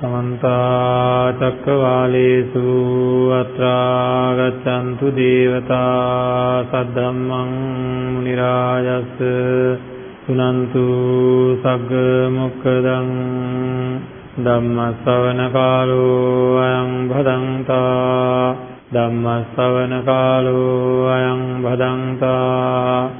සමන්තාචක්කවාලේසු අත්‍රාගච්චන්තු දේවතා සද්ධම්මං නිරාජස්ස සුනන්තු සග්ග මොක්කදං ධම්මස්සවන කාලෝ අයං භදන්තා ධම්මස්සවන කාලෝ අයං භදන්තා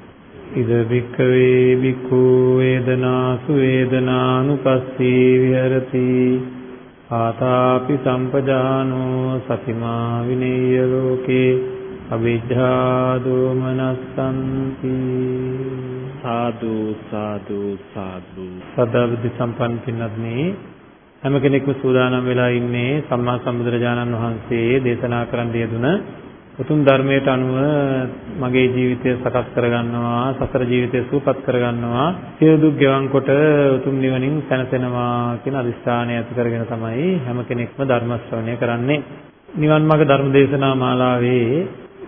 ඉද වික්ඛවේ වික්ඛු වේදනාසු වේදනානුපස්සී විහෙරති ආතාපි සම්පජානෝ සතිමා විනේය ලෝකේ අවිජ්ජා දෝමනස්සන්ති සාදු සාදු සාදු. සදාබුද්ධ සම්පන්න පින්වත්නි හැම කෙනෙක්ම සූදානම් වෙලා ඉන්නේ සම්මා සම්බුදුරජාණන් වහන්සේ දේශනා කරන්න යෙදුන උතුම් ධර්මයට අනුව මගේ ජීවිතය සකස් කරගන්නවා සසර ජීවිතය සූපත් කරගන්නවා. සියලු දුක් ගෙවන් කොට උතුම් නිවනින් සැනසෙනවා කියන අදිස්ථානය ඇති කරගෙන තමයි හැම කෙනෙක්ම ධර්ම ශ්‍රවණය කරන්නේ. නිවන් මාර්ග ධර්ම දේශනා මාලාවේ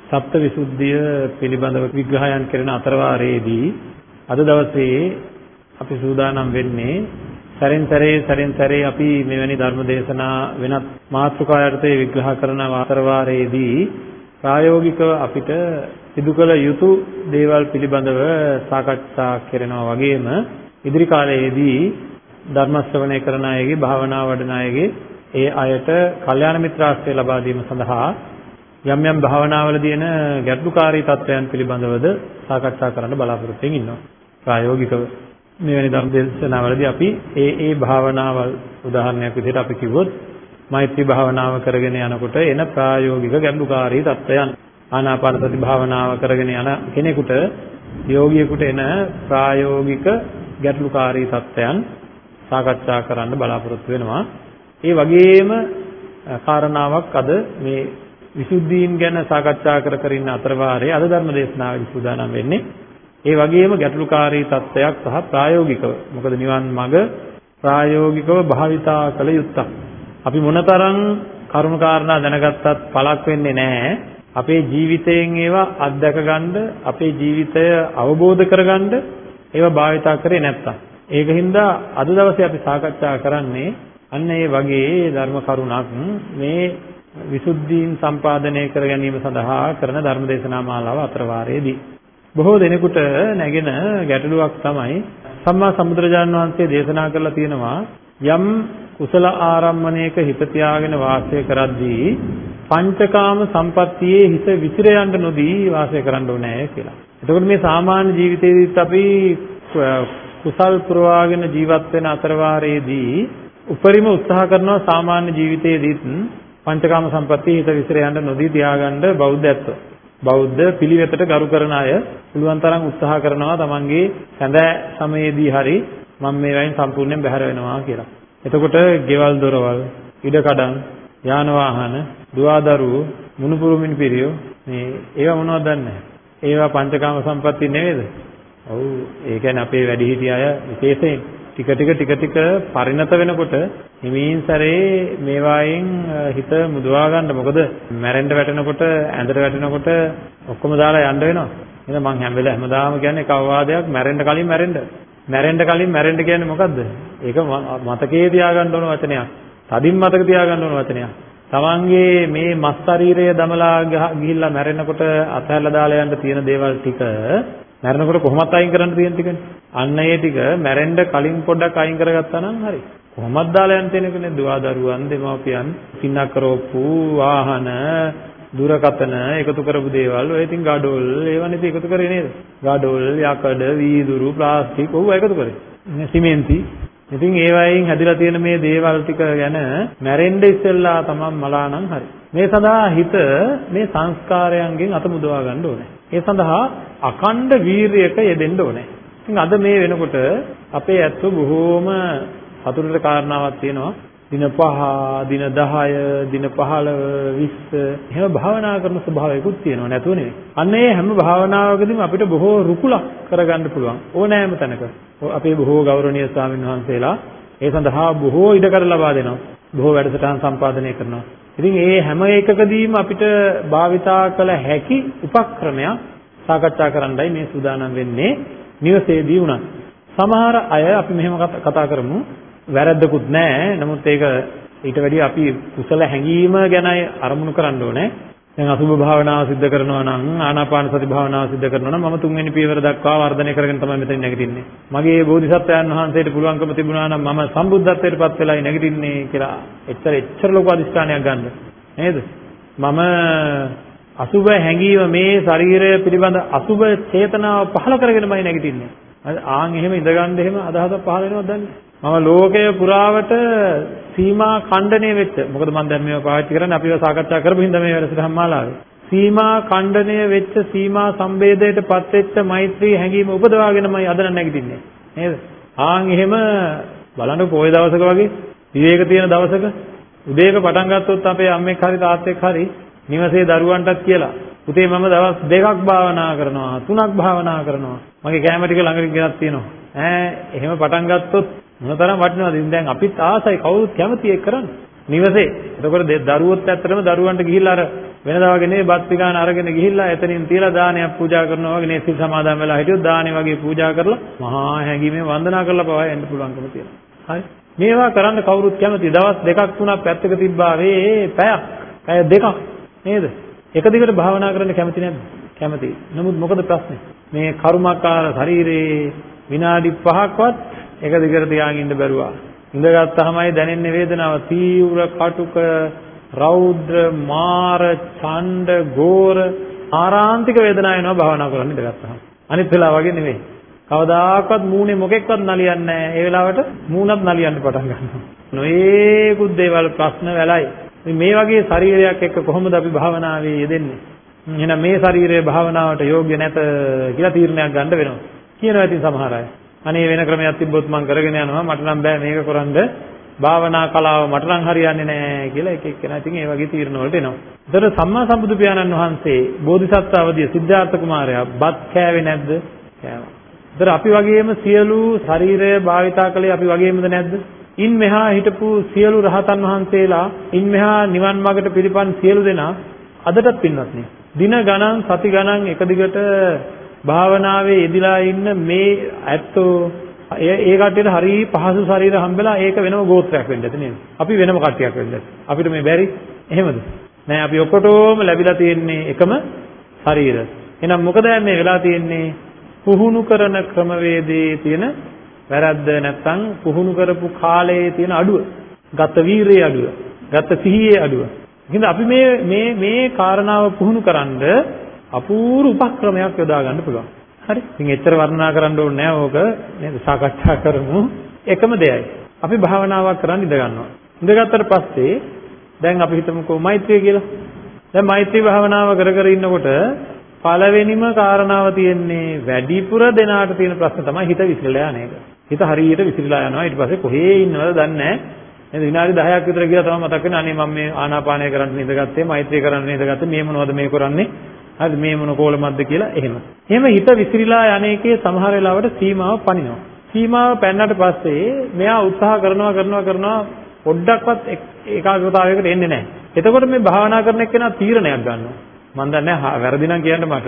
සප්ත විසුද්ධිය පිළිබඳව විග්‍රහයන් කරන අතරවාරයේදී අද දවසේ අපි සූදානම් වෙන්නේ සැරින් සැරේ සැරින් සැරේ අපි මෙවැනි ධර්ම දේශනා වෙනත් මාතෘකා යටතේ විග්‍රහ කරන අතරවාරයේදී ප්‍රායෝගිකව අපිට සිදු කළ යුතු දේවල් පිළිබඳව සාකච්ඡා කරනවා වගේම ඉදිරි කාලයේදී ධර්ම ශ්‍රවණය කරන අයගේ භාවනා වඩන අයගේ ඒ අයට කල්යාණ මිත්‍රාශ්‍රය ලබා දීම සඳහා යම් යම් භාවනාවලදී එන ගැටලුකාරී තත්වයන් පිළිබඳවද සාකච්ඡා කරන්න බලාපොරොත්තු වෙමින් ඉන්නවා. ප්‍රායෝගිකව මෙවැනි ධර්ම දේශනාවලදී අපි ඒ ඒ භාවනාවල් උදාහරණයක් විදිහට අපි කිව්වොත් මෛත්‍රී භාවනාව කරගෙන යනකොට එන ප්‍රායෝගික ගැඹුකාරී தත්වයන් ආනාපාන සති භාවනාව කරගෙන යන කෙනෙකුට යෝගියෙකුට එන ප්‍රායෝගික ගැටලුකාරී தත්වයන් සාකච්ඡා කරන්න බලාපොරොත්තු වෙනවා. ඒ වගේම කාරණාවක් අද මේ විසුද්ධීන් ගැන සාකච්ඡා කර කර ඉන්න අතරවාරයේ අද ධර්ම දේශනාවේ සූදානම් වෙන්නේ. ඒ වගේම ගැටලුකාරී தත්වයක් සහ ප්‍රායෝගිකව. මොකද නිවන් මඟ ප්‍රායෝගිකව භාවිතා කළ යුත්තක්. අපි මොනතරම් කරුණු කාරණා දැනගත්තත් පළක් වෙන්නේ නැහැ. අපේ ජීවිතයෙන් ඒවා අත්දැක ගන්න, අපේ ජීවිතය අවබෝධ කරගන්න ඒවා භාවිතා කරේ නැත්තම්. ඒකින්ද අද දවසේ අපි සාකච්ඡා කරන්නේ අන්න ඒ වගේ ධර්ම කරුණක් මේ විසුද්ධීන් සම්පාදනය කර ගැනීම සඳහා කරන ධර්ම දේශනා මාලාව අතරවාරයේදී බොහෝ දෙනෙකුට නැගෙන ගැටලුවක් තමයි සම්මා සම්බුදුරජාණන් වහන්සේ දේශනා කරලා තියෙනවා යම් කුසල ආරම්මණයක හිත තියාගෙන වාසය කරද්දී පංචකාම සම්පත්තියේ හිත විසිර යන්න නොදී වාසය කරන්න ඕනේ කියලා. එතකොට මේ සාමාන්‍ය ජීවිතේදීත් අපි කුසල් පුරවාගෙන ජීවත් වෙන අතරවාරයේදී උපරිම උත්සාහ කරනවා සාමාන්‍ය ජීවිතයේදීත් පංචකාම සම්පත්තියේ හිත විසිර යන්න නොදී තියාගන්න බෞද්ධත්ව. බෞද්ධ පිළිවෙතට ගරු කරන අය පුළුවන් තරම් උත්සාහ කරනවා තමන්ගේ සැඳෑ සමයේදී හරි මම මේ වයින් සම්පූර්ණයෙන් බැහැර වෙනවා කියලා. එතකොට ගෙවල් දොරවල්, ඉඩකඩම්, යාන වාහන, දුවදරුවෝ, මුණුපුරු මිනිපිරියෝ මේ ඒවා මොනවද දන්නේ? ඒවා පංචකාම සම්පatti නෙවෙයිද? ඔව් ඒ කියන්නේ අපේ වැඩිහිටි අය විශේෂයෙන් ටික ටික ටික ටික පරිණත වෙනකොට හිමින් සැරේ මේවායින් හිත මුදවා ගන්න. මොකද මැරෙන්න වැටෙනකොට ඇඳට වැටෙනකොට ඔක්කොම දාලා යන්න වෙනවා. එහෙනම් මං හැම වෙලාවෙම හැමදාම කියන්නේ කවවාදයක් මැරෙන්න කලින් මැරෙන්න. මැරෙන්න කලින් මැරෙන්න කියන්නේ මොකද්ද ඒක මතකයේ තියාගන්න ඕන වචනයක් තදින් මතක තියාගන්න ඕන වචනයක් තමන්ගේ මේ මස් ශරීරය දමලා ගිහිල්ලා මැරෙනකොට අතහැරලා දාලා යන්න තියෙන දේවල් ටික මැරෙනකොට කොහොමත් අයින් කරන්න තියෙන ටිකනේ. අන්න ඒ ටික මැරෙන්න කලින් පොඩ්ඩක් අයින් කරගත්තා නම් හරි. කොහොමත් දාලා යන්න තියෙන එකනේ දුවා දරුවන් දෙමාපියන් පින්නක් කරවපු වාහන දුරකතන එකතු කරපු දේවල් ඔය ඉතින් ගඩොල් ඒවනේ ඉතින් එකතු කරේ නේද? ගඩොල්, යකඩ, වීදුරු, ප්ලාස්ටික් ඔව් එකතු කරේ. සිමෙන්ති ඉතින් ඒ වයින් හැදිලා තියෙන මේ දේවල් ටික ගැන මැරෙන්න ඉස්සෙල්ලා තමන් මලා නම් හරි. මේ සඳහා හිත මේ සංස්කාරයන්ගෙන් අත මුදවා ගන්න ඕනේ. ඒ සඳහා අකණ්ඩ වීරියක යෙදෙන්න ඕනේ. ඉතින් අද මේ වෙනකොට අපේ ඇත්තෝ බොහෝම සතුටට කාරණාවක් තියෙනවා. දින 5, දින 10, දින 15, 20 එහෙම භාවනා කරන ස්වභාවයකුත් තියෙනවා නැතුව නෙවෙයි. අන්න ඒ හැම භාවනාවකදීම අපිට බොහෝ රුකුලක් කරගන්න පුළුවන් ඕනෑම තැනක. අපේ බොහෝ ගෞරවනීය ස්වාමීන් වහන්සේලා ඒ සඳහා බොහෝ ඉඩකඩ ලබා දෙනවා. බොහෝ වැඩසටහන් සම්පාදනය කරනවා. ඉතින් ඒ හැම එකකදීම අපිට භාවිතා කළ හැකි උපක්‍රමයක් සාකච්ඡා කරන්නයි මේ සූදානම් වෙන්නේ නිවසේදී උනත්. සමහර අය අපි මෙහෙම කතා කරමු වැරද්දකුත් නැහැ. නමුත් ඒක ඊට වැඩිය අපි කුසල හැඟීම ගැනයි අරමුණු කරන්න ඕනේ. දැන් අසුභ භාවනාව සිද්ධ කරනවා නම් ආනාපාන සති භාවනාව සිද්ධ කරනවා නම් මම තුන්වෙනි පියවර දක්වා වර්ධනය කරගෙන තමයි මෙතන නැගිටින්නේ. මගේ බෝධිසත්වයන් වහන්සේට පුළුවන්කම තිබුණා නම් මම සම්බුද්ධත්වයට පත් වෙලායි නැගිටින්නේ කියලා එච්චර එච්චර ලොකු අදිස්ථානයක් ගන්න. නේද? මම අසුභ හැඟීම මේ ශරීරය පිළිබඳ අසුභ චේතනාව පහළ කරගෙනමයි නැගිටින්නේ. ආන් එහෙම ඉඳගන්න එහෙම අදහසක් පහළ වෙනවද දන්නේ මම ලෝකය පුරාවට සීමා ඛණ්ඩණය වෙච්ච මොකද මම දැන් මේවා පාවිච්චි කරන්නේ අපිව සාකච්ඡා කරපු හින්දා මේ වැඩසටහන් මාලාවේ. සීමා ඛණ්ඩණය වෙච්ච සීමා සම්බේධයටපත් වෙච්ච මෛත්‍රී හැඟීම උපදවාගෙනමයි අද නැගිටින්නේ. නේද? ආන් එහෙම බලන්න පොය දවසක වගේ විවේක තියෙන දවසක උදේක පටන් ගත්තොත් අපේ අම්මෙක් හරි තාත්තෙක් හරි නිවසේ දරුවන්ටත් කියලා පුතේ මම දවස් දෙකක් භාවනා කරනවා තුනක් භාවනා කරනවා. මගේ කැම ටික ළඟට ගෙනත් තියෙනවා. ඈ එහෙම පටන් ගත්තොත් මොනතරම් වටිනවද? ඉතින් දැන් අපිත් ආසයි කවුරුත් කැමති ඒක කරන්න. නිවසේ. එතකොට දරුවොත් ඇත්තටම දරුවන්ට ගිහිල්ලා අර වෙනදා වගේ නේ බත් පිගාන අරගෙන ගිහිල්ලා එතනින් තියලා දානයක් පූජා කරනවා වගේ නේ. සිල් සමාදන් වෙලා හිටියොත් දානේ වගේ පූජා කරලා මහා හැඟීමෙන් වන්දනා කරලා පවා එන්න පුළුවන්කම තියෙනවා. හරි. මේවා කරන්න කවුරුත් කැමති. දවස් දෙකක් තුනක් පැත්තක තිබ්බා වේ පැයක්. පැය දෙකක්. නේද? එක දිගට භාවනා කරන්න කැමති නැද්ද? කැමති. නමුත් මොකද ප්‍රශ්නේ? මේ කර්මකාර ශරීරේ විනාඩි 5ක්වත් එක දිගට තියාගෙන ඉන්න බැරුවා. ඉඳගත්තාමයි දැනෙන්නේ වේදනාව තීව්‍ර කටුක රෞද්‍ර මාර ඡණ්ඩ ගෝර ආරාන්තික වේදනාව එනවා භාවනා කරන්න ඉඳගත්තාම. අනිත් වෙලාව වගේ නෙවෙයි. කවදාකවත් මූණේ මොකෙක්වත් නලියන්නේ නැහැ. ඒ වෙලාවට මූණත් නලියන්න පටන් ගන්නවා. නොයේකුත් දේවල් ප්‍රශ්න වෙලයි. මේ වගේ ශරීරයක් එක්ක කොහොමද අපි භාවනාවේ යෙදෙන්නේ? එහෙනම් මේ ශරීරය භාවනාවට යෝග්‍ය නැත කියලා තීරණයක් ගන්න වෙනවා. කියනවා ඉතින් සමහර අය. අනේ වෙන ක්‍රමයක් තිබ්බොත් මම කරගෙන යනවා මට නම් බෑ මේක කරන්ද භාවනා කලාව මට නම් හරියන්නේ නැහැ කියලා එක එක්කෙනා ඉතින් ඒ වගේ තීරණ වලට එනවා. ඒතර සම්මා සම්බුදු පියාණන් වහන්සේ බෝධිසත්ව අවදිය සිද්ධාර්ථ කුමාරයා බත් කෑවේ නැද්ද? කෑවා. ඒතර අපි වගේම සියලු ශරීරය භාවිතා කළේ අපි වගේමද නැද්ද? ඉන් මෙහා හිටපු සියලු රහතන් වහන්සේලා ඉන් මෙහා නිවන් මාර්ගට පිළිපන් සියලු දෙනා අදටත් පින්වත් නේ. දින ගණන් සති ගණන් එක දිගට භාවනාවේ යෙදලා ඉන්න මේ ඇත්තෝ ඒ කට්ටියට හරි පහසු ශරීර හම්බෙලා ඒක වෙනම ගෝත්‍රයක් වෙන්න ඇති නේද? අපි වෙනම කට්ටියක් වෙන්න ඇති. අපිට මේ බැරි එහෙමද? නෑ අපි ඔක්කොටම ලැබිලා තියෙන්නේ එකම ශරීර. එහෙනම් මොකද මේ වෙලා තියෙන්නේ? පුහුණු කරන ක්‍රමවේදයේ තියෙන වැරද්ද නැත්තම් පුහුණු කරපු කාලයේ තියෙන අඩුව, ගත වීරියේ අඩුව, ගත සිහියේ අඩුව. ඉතින් අපි මේ මේ මේ කාරණාව පුහුණු කරන්ඩ අපූර්ව උපක්‍රමයක් යොදා ගන්න පුළුවන්. හරි. ඉතින් එච්චර වර්ණනා කරන්න ඕනේ නැහැ ඕක නේද? සාකච්ඡා කරමු. එකම දෙයයි. අපි භාවනාවක් කරන් ඉඳ ගන්නවා. ඉඳගත්තට පස්සේ දැන් අපි හිතමුකෝ මෛත්‍රිය කියලා. දැන් මෛත්‍රී භාවනාව කර කර ඉන්නකොට පළවෙනිම කාරණාව තියෙන්නේ වැඩිපුර දෙනාට තියෙන ප්‍රශ්න තමයි හිත විසිරලා යන එක. හිත හරියට විසිරලා යනවා. ඊට පස්සේ කොහේ ඉන්නවද දන්නේ නැහැ. නේද? විනාඩි 10ක් විතර ගියා තමයි මතක් වෙන්නේ අනේ මම මේ ආනාපානය කරන්න ඉඳගත්තේ, මෛත්‍රී කරන්න ඉඳගත්තේ, මේ මොනවද මේ කරන්නේ? හරිද? මේ මොන කෝලමක්ද කියලා එහෙම. එහෙම හිත විසිරීලා යන්නේකේ සමහර වෙලාවට සීමාව පනිනවා. සීමාව පැන්නට පස්සේ මෙයා උත්සාහ කරනවා කරනවා කරනවා පොඩ්ඩක්වත් ඒකාග්‍රතාවයකට එන්නේ නැහැ. එතකොට මේ භාවනා කරන එක්කෙනා තීරණයක් ගන්නවා. මම දන්නේ වැරදි නම් කියන්න මට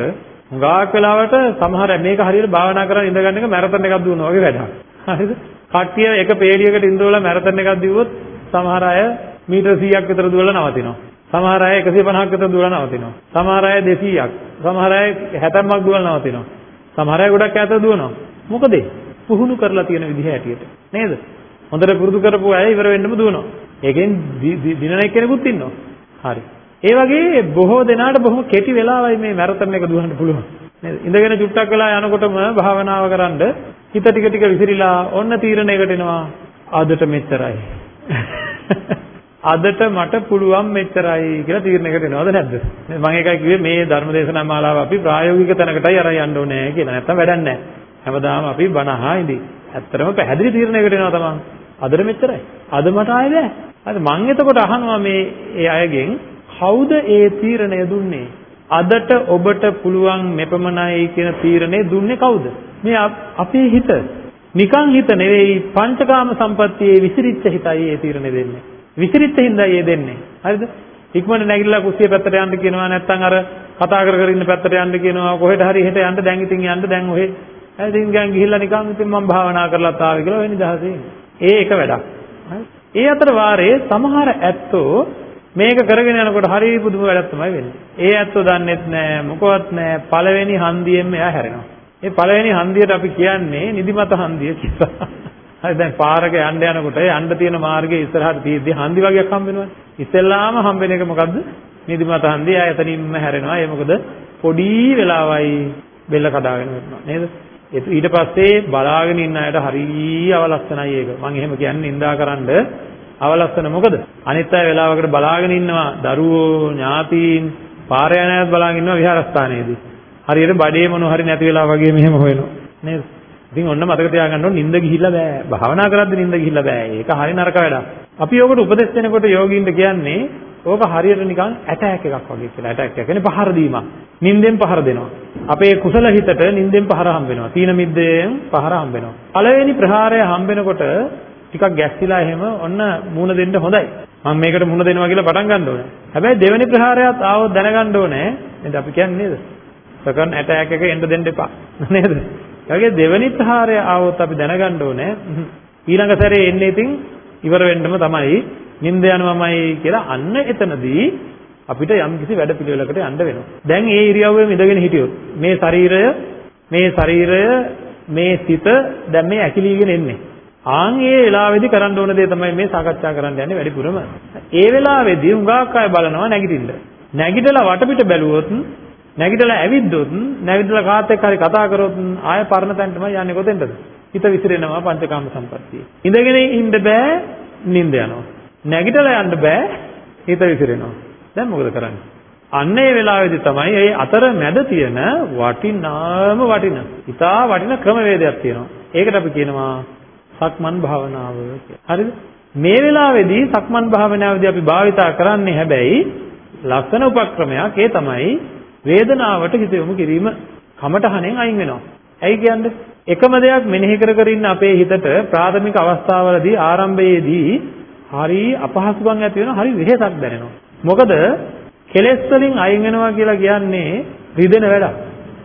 හුඟක් වෙලාවට සමහර මේක හරියට භාවනා කරන් ඉඳගන්න එක මැරතන් එකක් දුවනවා වගේ වැඩක්. හරිද? කට්ටිය එක පේඩියකට ඉඳලා මැරතන් එකක් දිව්වොත් සමහර අය මීටර 100ක් විතර දුවලා නවතිනවා. සමහර අය 150ක් විතර දුවලා නවතිනවා. සමහර අය 200ක්. සමහර අය 60ක් දුවලා නවතිනවා. සමහර අය ගොඩක් ඈත දුවනවා. මොකද? පුහුණු කරලා තියෙන විදිහ හැටියට. නේද? හොඳට පුරුදු කරපු අය ඉවර වෙන්නම දුවනවා. ඒකෙන් දිනන එක්කෙනෙකුත් ඉන්නවා. හරි. ඒ වගේ බොහෝ දෙනාට බොහොම කෙටි වෙලාවයි මේ මැරතන් එක දුවන්න පුළුවන්. නේද? ඉඳගෙන චුට්ටක් වෙලා යනකොටම භාවනාව කරන්ඩ හිත ටික ටික විසිරීලා ඔන්න තීරණයකට එනවා. අදට මෙච්චරයි. අදට මට පුළුවන් මෙච්චරයි කියලා තීරණයකට එනවද නැද්ද? මම ඒකයි කිව්වේ මේ ධර්මදේශනා මාලාව අපි ප්‍රායෝගික තැනකටයි අරන් යන්න ඕනේ කියලා. නැත්තම් වැඩක් නැහැ. හැමදාම අපි බණ අහා ඉඳි. ඇත්තටම පැහැදිලි තීරණයකට එනවා තමයි. අදට මෙච්චරයි. අද මට ආයෙ බෑ. හරි මම එතකොට අහනවා මේ ඒ අයගෙන් කවුද ඒ තීරණය දුන්නේ? අදට ඔබට පුළුවන් මෙපමණයි කියන තීරණය දුන්නේ කවුද? මේ අපේ හිත. නිකන් හිත නෙවෙයි පංචකාම සම්පත්තියේ විසිරිච්ච හිතයි ඒ තීරණය දෙන්නේ. විසිරිච්ච හින්දායි ඒ දෙන්නේ. හරිද? ඉක්මනට නැගිටලා කුස්සිය පැත්තට යන්න කියනවා නැත්නම් අර කතා කර කර ඉන්න පැත්තට යන්න කියනවා කොහෙට හරි හෙට යන්න දැන් ඉතින් යන්න දැන් ඔහෙ ඉතින් ගෑන් ගිහිල්ලා නිකන් ඉතින් මම භාවනා කරලාත් ආවේ කියලා වෙන දහසේ ඒ එක වැඩක් ඒ අතර වාරේ සමහර ඇත්තෝ මේක කරගෙන යනකොට හරි පුදුම වැඩක් තමයි වෙන්නේ. ඒ ඇත්තෝ දන්නෙත් නෑ මොකවත් නෑ පළවෙනි හන්දියෙම එයා හැරෙනවා. ඒ පළවෙනි හන්දියට අපි කියන්නේ නිදිමත හන්දිය කියලා. හරි දැන් පාරක යන්න යනකොට යන්න තියෙන මාර්ගයේ ඉස්සරහට තියෙද්දි හන්දි වගේක් හම්බ වෙනවනේ. ඉස්සෙල්ලාම හම්බ වෙන එක මොකද්ද? නිදිමත හන්දි. ආය එතනින්ම හැරෙනවා. ඒ මොකද පොඩි වෙලාවයි බෙල්ල කඩාගෙන වෙනවා නේද? ඊට පස්සේ බලාගෙන ඉන්න අයට හරිය අවලස්සනයි ඒක. මම එහෙම කියන්නේ නින්දාකරනද අවලස්සන මොකද? අනිත් අය වෙලාවකට බලාගෙන ඉන්නවා දරුවෝ ඥාතීන් පාරේ යන අයත් බලාගෙන ඉන්නවා විහාරස්ථානයේදී. හරියට බඩේ මොන හරි නැති වෙලා වගේ මෙහෙම හොයනවා. නේද? ඉතින් ඔන්න මතක තියාගන්න ඕන නිින්ද ගිහිල්ලා බෑ. භාවනා කරද්දී නිින්ද ගිහිල්ලා බෑ. ඒක හරි නරක වැඩක්. අපි යෝගට උපදෙස් දෙනකොට යෝගීන්ට කියන්නේ ඕක හරියට නිකන් ඇටැක් එකක් වගේ කියලා. ඇටැක් එක කියන්නේ පහර දීමක්. නිින්දෙන් පහර දෙනවා. අපේ කුසල හිතට නිින්දෙන් පහර හම්බ වෙනවා. තීන මිද්දෙන් පහර හම්බ වෙනවා. පළවෙනි ප්‍රහාරය හම්බ වෙනකොට ටිකක් ගැස්සිලා එහෙම ඔන්න මූණ දෙන්න හොඳයි. මම මේකට මුණ දෙනවා කියලා පටන් ගන්න ඕනේ. හැබැයි දෙවෙනි ප්‍රහාරයත් ආවොත් දැනගන්න ඕනේ. නේද අපි කියන්නේ නේද? සකන් ඇටැක් එක එන්න දෙන්න එපා. නේද? ඒගොල්ලේ දෙවෙනි ප්‍රහාරය ආවොත් අපි දැනගන්න ඕනේ. ඊළඟ සැරේ එන්නේ ඉතින් ඉවර වෙන්නම තමයි. නිින්ද යනවමයි කියලා අන්න එතනදී අපිට යම් කිසි වැඩ පිළිවෙලකට යන්න වෙනවා. දැන් ඒ ඉරියව්වෙම ඉඳගෙන හිටියොත් මේ ශරීරය මේ ශරීරය මේ සිත දැන් මේ ඇකිලීගෙන එන්නේ. ආන් ඒ වෙලාවේදී කරන්න ඕන දේ තමයි මේ සාකච්ඡා කරන්න යන්නේ වැඩිපුරම. ඒ වෙලාවේදී හුඟක් අය බලනවා නැගිටින්න. නැගිටලා වටපිට බැලුවොත් නැගිටලා ඇවිද්දොත් නැගිටලා කාත් එක්ක හරි කතා කරොත් ආය පරණ තැනටම යන්නේ කොතෙන්ද? හිත විසිරෙනවා පංචකාම සම්පත්තිය. ඉඳගෙන ඉන්න බෑ නිින්ද යනවා. නැගිටලා යන්න බෑ හිත විසිරෙනවා. දැන් මොකද කරන්නේ? අන්න ඒ වෙලාවේදී තමයි මේ අතර මැද තියෙන වටිනාම වටින, ඉතා වටින ක්‍රමවේදයක් තියෙනවා. ඒකට අපි කියනවා සක්මන් භාවනාව කියලා. හරිද? මේ වෙලාවේදී සක්මන් භාවනාවේදී අපි භාවිතා කරන්නේ හැබැයි ලස්සන උපක්‍රමයක් ඒ තමයි වේදනාවට හිත යොමු කිරීම කමටහනෙන් අයින් වෙනවා. ඇයි කියන්නේ? එකම දෙයක් මෙනෙහි කර කර ඉන්න අපේ හිතට ප්‍රාථමික අවස්ථාවලදී ආරම්භයේදී හරි අපහසුකම් ඇති වෙනවා, හරි වෙහෙසක් දැනෙනවා. මොකද කෙලෙස් වලින් අයින් වෙනවා කියලා කියන්නේ රිදෙන වැඩක්.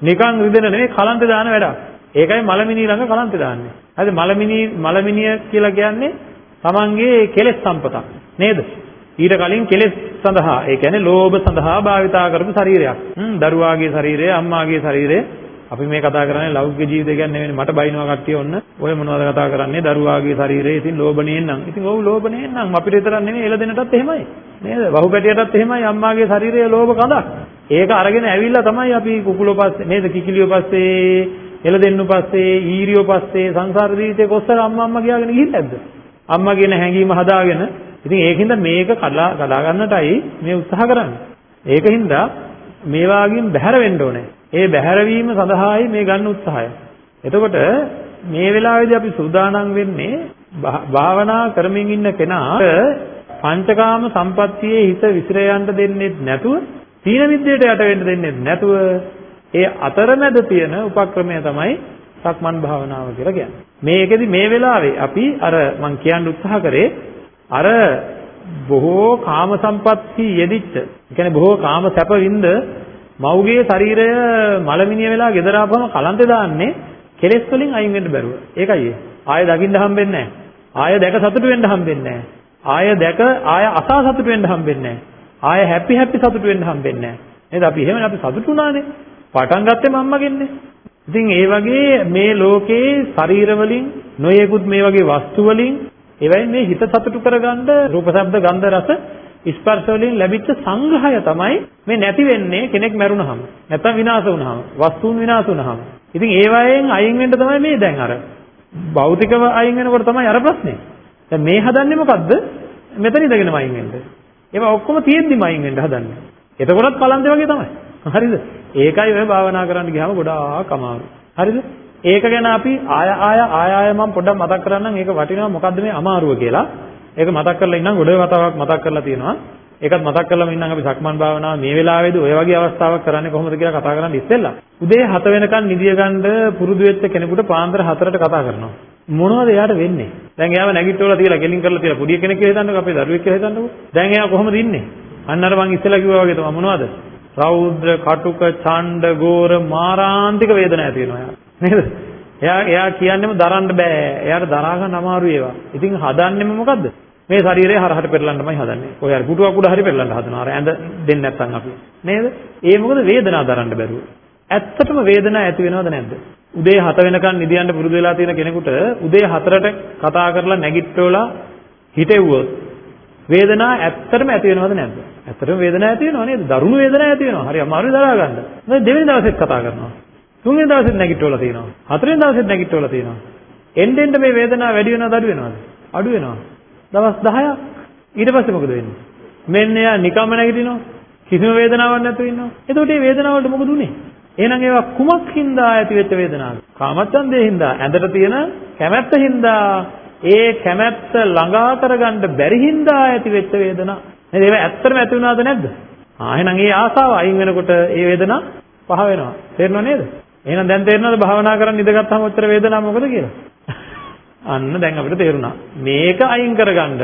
නිකන් රිදෙන නෙවෙයි කලන්ත දාන වැඩක්. ඒකයි මලමිනී ළඟ කලන්ත දාන්නේ. හරිද? මලමිනී මලමිනිය කියලා කියන්නේ තමන්ගේ කෙලෙස් සම්පතක්. නේද? ඊට කලින් කෙලෙස් සඳහා ඒ කියන්නේ ලෝභ සඳහා භාවිතා කරපු ශරීරයක්. හ්ම් දරුවාගේ ශරීරය, අම්මාගේ ශරීරය. අපි මේ කතා කරන්නේ ලෞකික ජීවිතය ගැන නෙවෙයි මට බයිනවා කට්ටිය ඔන්න. ඔය මොනවද කතා කරන්නේ? දරුවාගේ ශරීරය ඉතින් ලෝභණයෙන් නම්. ඉතින් ඔව් ලෝභණයෙන් නම්. අපිට විතරක් නෙවෙයි එළදෙනටත් එහෙමයි. නේද? වහුපැටියටත් එහෙමයි අම්මාගේ ශරීරය ලෝභ කඳක්. ඒක අරගෙන ඇවිල්ලා තමයි අපි කුකුලෝ පස්සේ නේද? කිකිලියෝ පස්සේ එළදෙන්නු පස්සේ ඊරියෝ පස්සේ සංසාර ජීවිතේ කොස්සර අම්මා අම්මා කියාගෙන ගිහින් නැද්ද අම්මා කියන හැඟීම හදාගෙන ඉතින් ඒකින්ද මේක කඩා කඩා ගන්නටයි මේ උත්සාහ කරන්නේ. ඒකින්ද මේ වාගින් බැහැර වෙන්න ඕනේ. ඒ බැහැරවීම සඳහායි මේ ගන්න උත්සාහය. එතකොට මේ වෙලාවේදී අපි සූදානම් වෙන්නේ භාවනා කරමින් ඉන්න කෙනාට පංචකාම සම්පත්තියේ හිත විසිර යන්න දෙන්නේ නැතුව තීන විද්‍යට යට වෙන්න දෙන්නේ නැතුව ඒ අතරමැද තියෙන උපක්‍රමය තමයි සක්මන් භාවනාව කියලා කියන්නේ. මේකෙදි මේ වෙලාවේ අපි අර මම කියන්න උත්සාහ කරේ අර බොහෝ කාම සම්පatti යෙදිච්ච, ඒ කියන්නේ බොහෝ කාම සැප වින්ද මව්ගේ ශරීරය මලමිනිය වෙලා ගෙදර ආපුවම කලන්තේ දාන්නේ කෙලෙස් වලින් අයින් වෙන්න බැරුව. ඒකයි ඒ. ආය දකින්න හම්බෙන්නේ නැහැ. ආය දැක සතුටු වෙන්න හම්බෙන්නේ නැහැ. ආය දැක ආය අසා සතුටු වෙන්න හම්බෙන්නේ නැහැ. ආය හැපි හැපි සතුටු වෙන්න හම්බෙන්නේ නැහැ. නේද? අපි එහෙමනේ අපි සතුටු වුණානේ. පටන් ගත්තේ මම්මගෙන්නේ. ඉතින් ඒ වගේ මේ ලෝකේ ශරීර වලින් නොයෙකුත් මේ වගේ වස්තු වලින් එවැයි මේ හිත සතුටු කරගන්න රූප ශබ්ද ගන්ධ රස ස්පර්ශ වලින් ලැබිච්ච සංග්‍රහය තමයි මේ නැති වෙන්නේ කෙනෙක් මැරුණහම නැත්නම් විනාශ වුණහම වස්තුන් විනාශ වුණහම ඉතින් ඒ වයින් අයින් වෙන්න තමයි මේ දැන් අර භෞතිකව අයින් වෙනකොට තමයි අර ප්‍රශ්නේ. දැන් මේ හදන්නේ මොකද්ද? මෙතන ඉඳගෙනම අයින් වෙන්න. ඒවා ඔක්කොම තියෙද්දිම අයින් වෙන්න හදන්නේ. එතකොටත් කලන්තේ වගේ තමයි. හරිද? ඒකයි ඔය භාවනා කරන්න ගියාම ගොඩාක් අමාරු හරිද? ඒක ගැන අපි ආය ආය ආය ආය මම පොඩ්ඩක් මතක් කරන්නම් ඒක වටිනවා මොකද්ද මේ අමාරුව කියලා. ඒක මතක් කරලා ඉන්නම් ගොඩේ වතාවක් මතක් කරලා තියෙනවා. ඒකත් මතක් කරලාම ඉන්නම් අපි සක්මන් භාවනාව මේ වෙලාවේදී ඔය වගේ අවස්ථාවක් කරන්නේ කොහොමද කියලා කතා කරන්න ඉස්සෙල්ලා. උදේ 7 වෙනකන් නිදිය ගන්න පුරුදු වෙච්ච කෙනෙකුට පාන්දර 4ට කතා කරනවා. මොනවද එයාට වෙන්නේ? දැන් එයාව නැගිටවලා තියලා ගෙලින් කරලා තියලා පොඩි කෙනෙක් කියලා හිතන්නකෝ අපේ දරුවෙක් කියලා හිතන්නකෝ. දැන් එයා කොහොමද ඉන්නේ? අන්න අර මං ඉස්සෙල්ලා කිව්වා වගේ තමයි මොනවද? රෞද්‍ර, කටුක, ඡණ්ඩ, ගෝර, මාරාන්තික වේදනා ඇති වෙනවා එයා. නේද? එයා එයා කියන්නේම දරන්න බෑ. එයාට දරා ගන්න අමාරුයි ඒවා. ඉතින් හදන්නෙම මොකද්ද? මේ ශරීරය හරහට පෙරලන්නමයි හදන්නේ. ඔය අර පුටුවක් උඩ හරි පෙරලන්න හදනවා. අර ඇඳ දෙන්නේ නැත්නම් අපි. නේද? ඒ මොකද වේදනාව දරන්න බැරුව. ඇත්තටම වේදනාව ඇති වෙනවද නැද්ද? උදේ 7 වෙනකන් නිදියන්න පුරුදු වෙලා තියෙන කෙනෙකුට උදේ 4ට කතා කරලා නැගිට්ටෝලා හිටෙව්වොත් වේදනාව ඇත්තටම ඇති වෙනවද නැද්ද? ඇත්තටම වේදනාව ඇති වෙනව නේද? දරුණු වේදනාවක් ඇති වෙනවා. හරි අමාරුයි දරා ගන්න. දැන් දෙවෙනි දවසෙත් කතා කරනවා. තුන්වෙනි දවසෙත් නැගිට්ටෝලා තියෙනවා. හතරවෙනි දවසෙත් නැගිට්ටෝලා තියෙනවා. එන්න එන්න මේ වේදනාව වැඩි වෙනවද අඩු වෙනවද? අඩු වෙනවා. දවස් 10ක් ඊට පස්සේ මොකද වෙන්නේ? මෙන්න එයා නිකම්ම නැගිටිනවා. කිසිම වේදනාවක් නැතුව ඉන්නවා. එතකොට මේ වේදනාව වලට මොකද උනේ? එහෙනම් ඒවා කුමක් හින්දා ඇති වෙච්ච වේදනාවද? කාමච්ඡන්දේ හින්දා, ඇඳට තියෙන කැමැත්ත හින්දා, ඒ කැමැත්ත ළඟා කරගන්න බැරි හින්දා ඇති වෙච්ච වේදනාව. නේද? ඒවා ඇත්තටම ඇති වුණාද නැද්ද? ආ එහෙනම් ඒ ආසාව අයින් වෙනකොට ඒ වේදනාව පහ වෙනවා. තේරෙනව නේද? එහෙනම් දැන් තේරෙනවද භාවනා කරන් ඉඳගත්තාම ඔච්චර වේදනාවක් මොකද කියලා? අන්න දැන් අපිට තේරුණා. මේක අයින් කරගන්න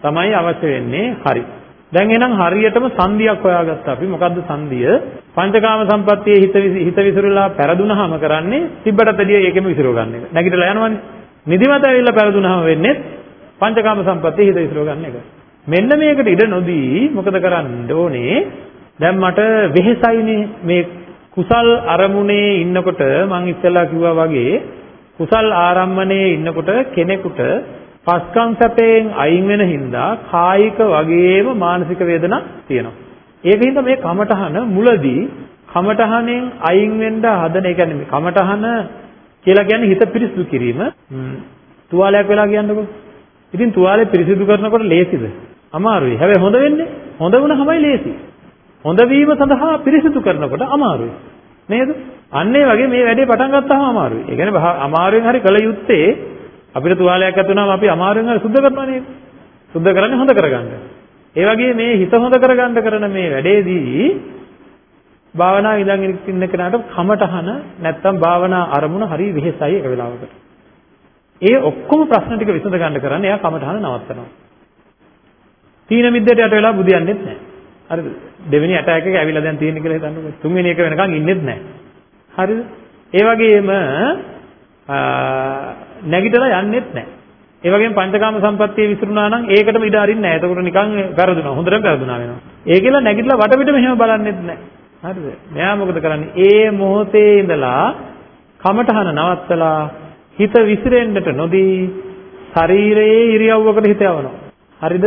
තමයි අවශ්‍ය වෙන්නේ. හරි. දැන් එහෙනම් හරියටම සංදියක් හොයාගත්තා අපි. මොකද්ද සංදිය? පංචකාම සම්පත්තියේ හිත හිත විසිරලා පෙරදුනහම කරන්නේ තිබ්බටතදී ඒකෙම විසිරව ගන්න එක. නැගිටලා යනවනේ. නිදිමත ඇවිල්ලා පෙරදුනහම වෙන්නේ පංචකාම සම්පත්තියේ හිත විසිරව ගන්න එක. මෙන්න මේකට ඉඩ නොදී මොකද කරන්න ඕනේ? දැන් මට වෙහෙසයිනේ මේ කුසල් අරමුණේ ඉන්නකොට මම ඉස්සෙල්ලා කිව්වා වගේ කුසල් ආරම්මණයේ ඉන්නකොට කෙනෙකුට පස්කම් සැපයෙන් අයින් වෙන හින්දා කායික වගේම මානසික වේදනා තියෙනවා. ඒකින්ද මේ කමඨහන මුලදී කමඨහනෙන් අයින් වෙන්න හදන ඒ කියන්නේ කමඨහන කියලා කියන්නේ හිත පිරිසිදු කිරීම. තුවාලයක් වෙලා කියන්නකෝ. ඉතින් තුවාලේ පිරිසිදු කරනකොට ලේසිද? අමාරුයි. හැබැයි හොඳ වෙන්නේ හොඳ වුණාමයි ලේසි. හොඳ වීම සඳහා පිරිසිදු කරනකොට අමාරුයි. නේද? අන්න ඒ වගේ මේ වැඩේ පටන් ගත්තාම අමාරුයි. ඒ කියන්නේ අමාරුවෙන් හරි කළ යුත්තේ අපිට තුවාලයක් ඇති වුණාම අපි අමාරුවෙන් හරි සුද්ධ කරනවා නේද? සුද්ධ කරන්නේ හොඳ කරගන්න. ඒ වගේ මේ හිත හොඳ කරගන්න කරන මේ වැඩේදී භාවනා ඉඳන් ඉන්න කෙනාට කමටහන නැත්තම් භාවනා අරමුණ හරි වෙහෙසයි එක වෙලාවකට. ඒ ඔක්කොම ප්‍රශ්න ටික විසඳ ගන්න කරන්නේ එයා කමටහන නවත්තනවා. තීන මිද්දට යට වෙලා බුදියන්නේත් නැහැ. හරිද? දෙවෙනි ඇටැක් එක ඇවිල්ලා දැන් තියෙන කියලා හිතන්නකෝ. තුන්වෙනි එක වෙනකන් ඉන්නෙත් නැහැ. හරිද? ඒ වගේම නැගිටලා යන්නෙත් නැහැ. ඒ වගේම පංචකාම සම්පත්තිය විසිරුණා නම් ඒකටම ඉඩ අරින්නේ නැහැ. එතකොට නිකන් පෙරදුනා. හොඳටම පෙරදුනා වෙනවා. ඒකෙලා නැගිටලා වටපිට මෙහෙම බලන්නෙත් නැහැ. හරිද? මෙයා මොකද කරන්නේ? ඒ මොහොතේ ඉඳලා කමටහන නවත්තලා හිත විසිරෙන්නට නොදී ශරීරයේ ඉරියව්වකට හිත යවනවා. හරිද?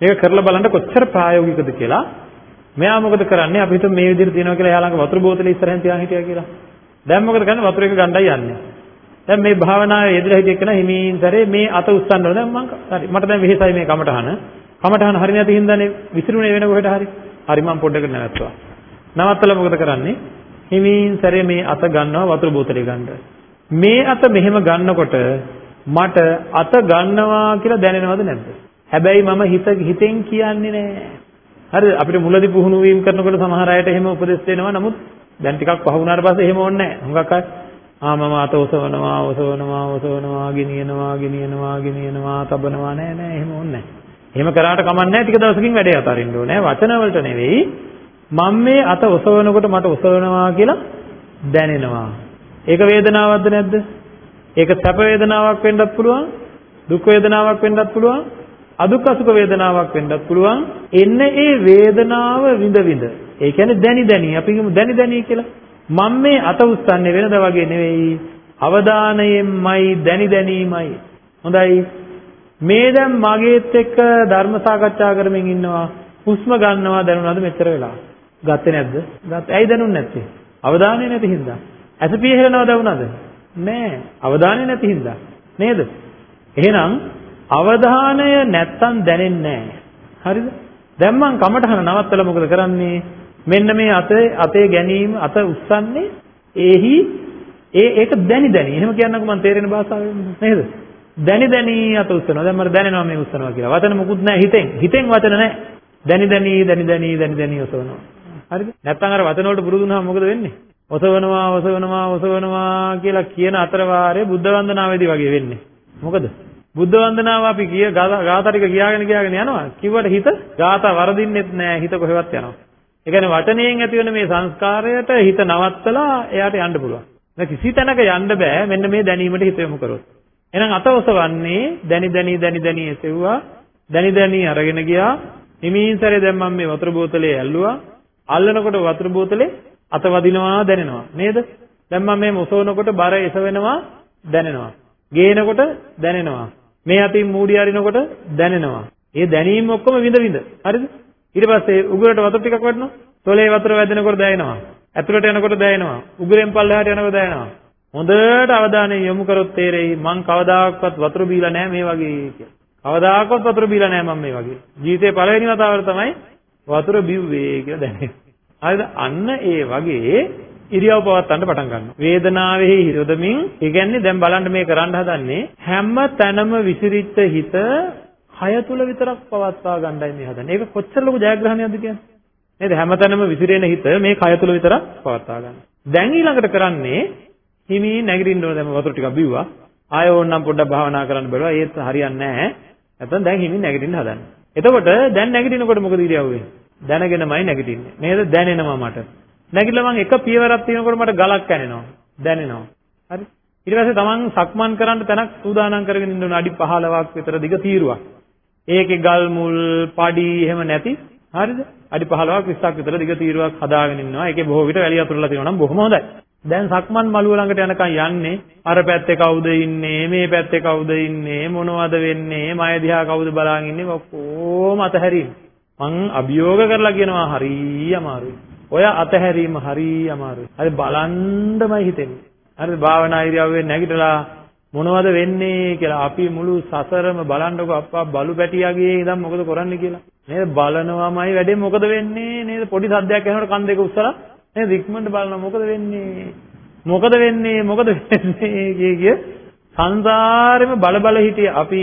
මේක කරලා බලන්න කොච්චර ප්‍රායෝගිකද කියලා. මෙයා මොකද කරන්නේ? අපි හිතමු මේ විදිහට තියනවා කියලා එයා ළඟ වතුර බෝතලේ ඉස්සරහින් තියාගෙන හිටියා කියලා. දැන් මොකද කරන්නේ? වතුර එක ගණ්ඩායි යන්නේ. දැන් මේ භාවනාවේ යෙදලා හිටිය කෙනා හිමින් සැරේ මේ අත උස්සන්න ඕන. දැන් මං හරි මට දැන් වෙහෙසයි මේ කමටහන. කමටහන හරිය නැති හින්දානේ විසිරුනේ වෙන කොහෙට හරි. හරි මං පොඩ්ඩකට නැවතුවා. නවත්තලා මොකද කරන්නේ? හිමින් සැරේ මේ අත ගන්නවා වතුර බෝතලේ ගන්න. මේ අත මෙහෙම ගන්නකොට මට අත ගන්නවා කියලා දැනෙනවද නැද්ද? හැබැයි මම හිත හිතෙන් කියන්නේ නෑ. හරිද? අපිට මුලදී පුහුණු වීම කරනකොට සමහර අයට එහෙම උපදෙස් දෙනවා. නමුත් දැන් ටිකක් පහ වුණාට පස්සේ එහෙම ඕනේ නෑ. හුඟක් අය ආ මම අත ඔසවනවා, ඔසවනවා, ඔසවනවා, ගෙනියනවා, ගෙනියනවා, ගෙනියනවා, තබනවා නෑ නෑ එහෙම ඕනේ නෑ. එහෙම කරාට කමක් නෑ. ටික දවසකින් වැඩේ අතාරින්න ඕනේ. වචන වලට නෙවෙයි. මම මේ අත ඔසවනකොට මට ඔසවනවා කියලා දැනෙනවා. ඒක වේදනාවක්ද නැද්ද? ඒක සැප වේදනාවක් වෙන්නත් පුළුවන්. දුක් වේදනාවක් වෙන්නත් පුළුවන්. අදුක්කසුක වේදනාවක් වෙන්නත් පුළුවන්. එන්න ඒ වේදනාව විඳ විඳ. ඒ කියන්නේ දැනි දැනි අපි කියමු දැනි දැනි කියලා. මම මේ අත උස්සන්නේ වෙනද වගේ නෙවෙයි. අවධානයෙන්මයි දැනි දැනීමයි. හොඳයි. මේ දැන් මගේත් එක්ක ධර්ම සාකච්ඡා කරමින් ඉන්නවා. හුස්ම ගන්නවා දැනුණාද මෙච්චර වෙලා? ගත්තේ නැද්ද? ගත්ත. ඇයි දැනුන්නේ නැත්තේ? අවධානය නැති හින්දා. ඇස පියහෙලනවද වුණාද? නෑ. අවධානය නැති හින්දා. නේද? එහෙනම් අවධානය නැත්තම් දැනෙන්නේ නැහැ. හරිද? දැන් මං කමටහන නවත්තලා මොකද කරන්නේ? මෙන්න මේ අතේ අතේ ගැනීම අත උස්සන්නේ ඒහි ඒ ඒක දැනි දැනි. එහෙම කියන්නකෝ මං තේරෙන භාෂාවෙන් නේද? දැනි දැනි අත උස්සනවා. දැන් මට දැනෙනවා මේ උස්සනවා කියලා. වචන මුකුත් නැහැ හිතෙන්. හිතෙන් වචන නැහැ. දැනි දැනි දැනි දැනි දැනි දැනි ඔසවනවා. හරිද? නැත්නම් අර වචන වලට පුරුදු වුණාම මොකද වෙන්නේ? ඔසවනවා ඔසවනවා ඔසවනවා කියලා කියන අතර වාරේ බුද්ධ වන්දනාවේදී වගේ වෙන්නේ. මොකද? බුද්ධ වන්දනාව අපි කිය ගාථා ටික කියාගෙන කියාගෙන යනවා. කිව්වට හිත ගාථා වරදින්නෙත් නෑ. හිත කොහෙවත් යනවා. ඒ කියන්නේ වචනයෙන් ඇති වෙන මේ සංස්කාරයට හිත නවත්තලා එයාට යන්න පුළුවන්. දැන් කිසි තැනක යන්න බෑ මෙන්න මේ දැනීමට හිත යොමු කරොත්. එහෙනම් අත ඔසවන්නේ දැනි දැනි දැනි දැනි එසෙව්වා. දැනි දැනි අරගෙන ගියා. හිමීන්සරේ දැන් මම මේ වතුර බෝතලේ ඇල්ලුවා. අල්ලනකොට වතුර බෝතලේ අත වදිනවා දැනෙනවා. නේද? දැන් මම මේ ඔසවනකොට බර එසවෙනවා දැනෙනවා. ගේනකොට දැනෙනවා. මේ අතින් මූඩි අරිනකොට දැනෙනවා. ඒ දැනීම ඔක්කොම විඳ විඳ. හරිද? ඊට පස්සේ උගුරට වතුර ටිකක් වටනවා. තොලේ වතුර වැදෙනකොට දැනෙනවා. ඇතුළට යනකොට දැනෙනවා. උගුරෙන් පල්ලෙහාට යනකොට දැනෙනවා. හොඳට අවධානය යොමු කරොත් තේරෙයි මං කවදාකවත් වතුර බීලා නැහැ මේ වගේ කියලා. කවදාකවත් වතුර බීලා නැහැ මම මේ වගේ. ජීවිතේ පළවෙනි වතාවට තමයි වතුර බිව්වේ කියලා දැනෙන්නේ. හරිද? අන්න ඒ වගේ ඉරියව් පවත්වන්න පටන් ගන්නවා. වේදනාවේ හිරොදමින් ඒ කියන්නේ දැන් බලන්න මේ කරන්න හදන්නේ හැම තැනම විසිරිච්ච හිත කය තුල විතරක් පවත්වා ගන්නයි මේ හදන්නේ. ඒක කොච්චර ලොකු ජයග්‍රහණයක්ද කියන්නේ. නේද? හැම තැනම විසිරෙන හිත මේ කය තුල විතරක් පවත්වා ගන්න. දැන් ඊළඟට කරන්නේ හිමි නැගිටින්න ඕන දැන් වතුර ටිකක් බිව්වා. ආය ඕනනම් පොඩ්ඩක් භාවනා කරන්න බැලුවා. ඒත් හරියන්නේ නැහැ. නැත්නම් දැන් හිමි නැගිටින්න හදන්නේ. එතකොට දැන් නැගිටිනකොට මොකද ඉරියව්වේ? දැනගෙනමයි නැගිටින්නේ. නේද? දැනෙනවා මට. නැගිටලා මම එක පියවරක් තියෙනකොට මට ගලක් කැනෙනවා. දැනෙනවා. හරි? ඊට පස්සේ තමන් සක්මන් කරන්න තැනක් සූදානම් කරගෙන ඉන්න ඕන අඩි 15ක් විතර දිග තීරුවක්. ඒකේ ගල් මුල්, පඩි එහෙම නැති හරිද? අඩි 15ක් 20ක් විතර දිග තීරුවක් හදාගෙන ඉන්නවා. ඒකේ බොහෝ විට වැලිය අතුරලා තියෙනවා නම් බොහොම හොඳයි. දැන් සක්මන් මළුව ළඟට යනකම් යන්නේ අර පැත්තේ කවුද ඉන්නේ මේ පැත්තේ කවුද ඉන්නේ මොනවද වෙන්නේ මය දිහා කවුද බලාගෙන ඉන්නේ ඔක්කොම අතහැරීම මං අභියෝග කරලා කියනවා හරි අමාරුයි ඔය අතහැරීම හරි අමාරුයි. හරි බලන්නමයි හිතෙන්නේ. හරි භාවනා ඉරියව්වේ නැගිටලා මොනවද වෙන්නේ කියලා අපි මුළු සසරම බලන්නකො අප්පා බලු පැටියාගේ ඉඳන් මොකද කරන්නේ කියලා. නේද? බලනවාමයි වැඩේ මොකද වෙන්නේ නේද? පොඩි සද්දයක් ඇහෙනකොට කන් දෙක උස්සලා නේද? ඉක්මනට බලනවා මොකද වෙන්නේ? මොකද වෙන්නේ? මොකද වෙන්නේ? කිය කිය සංසාරෙම බල බල හිටිය අපි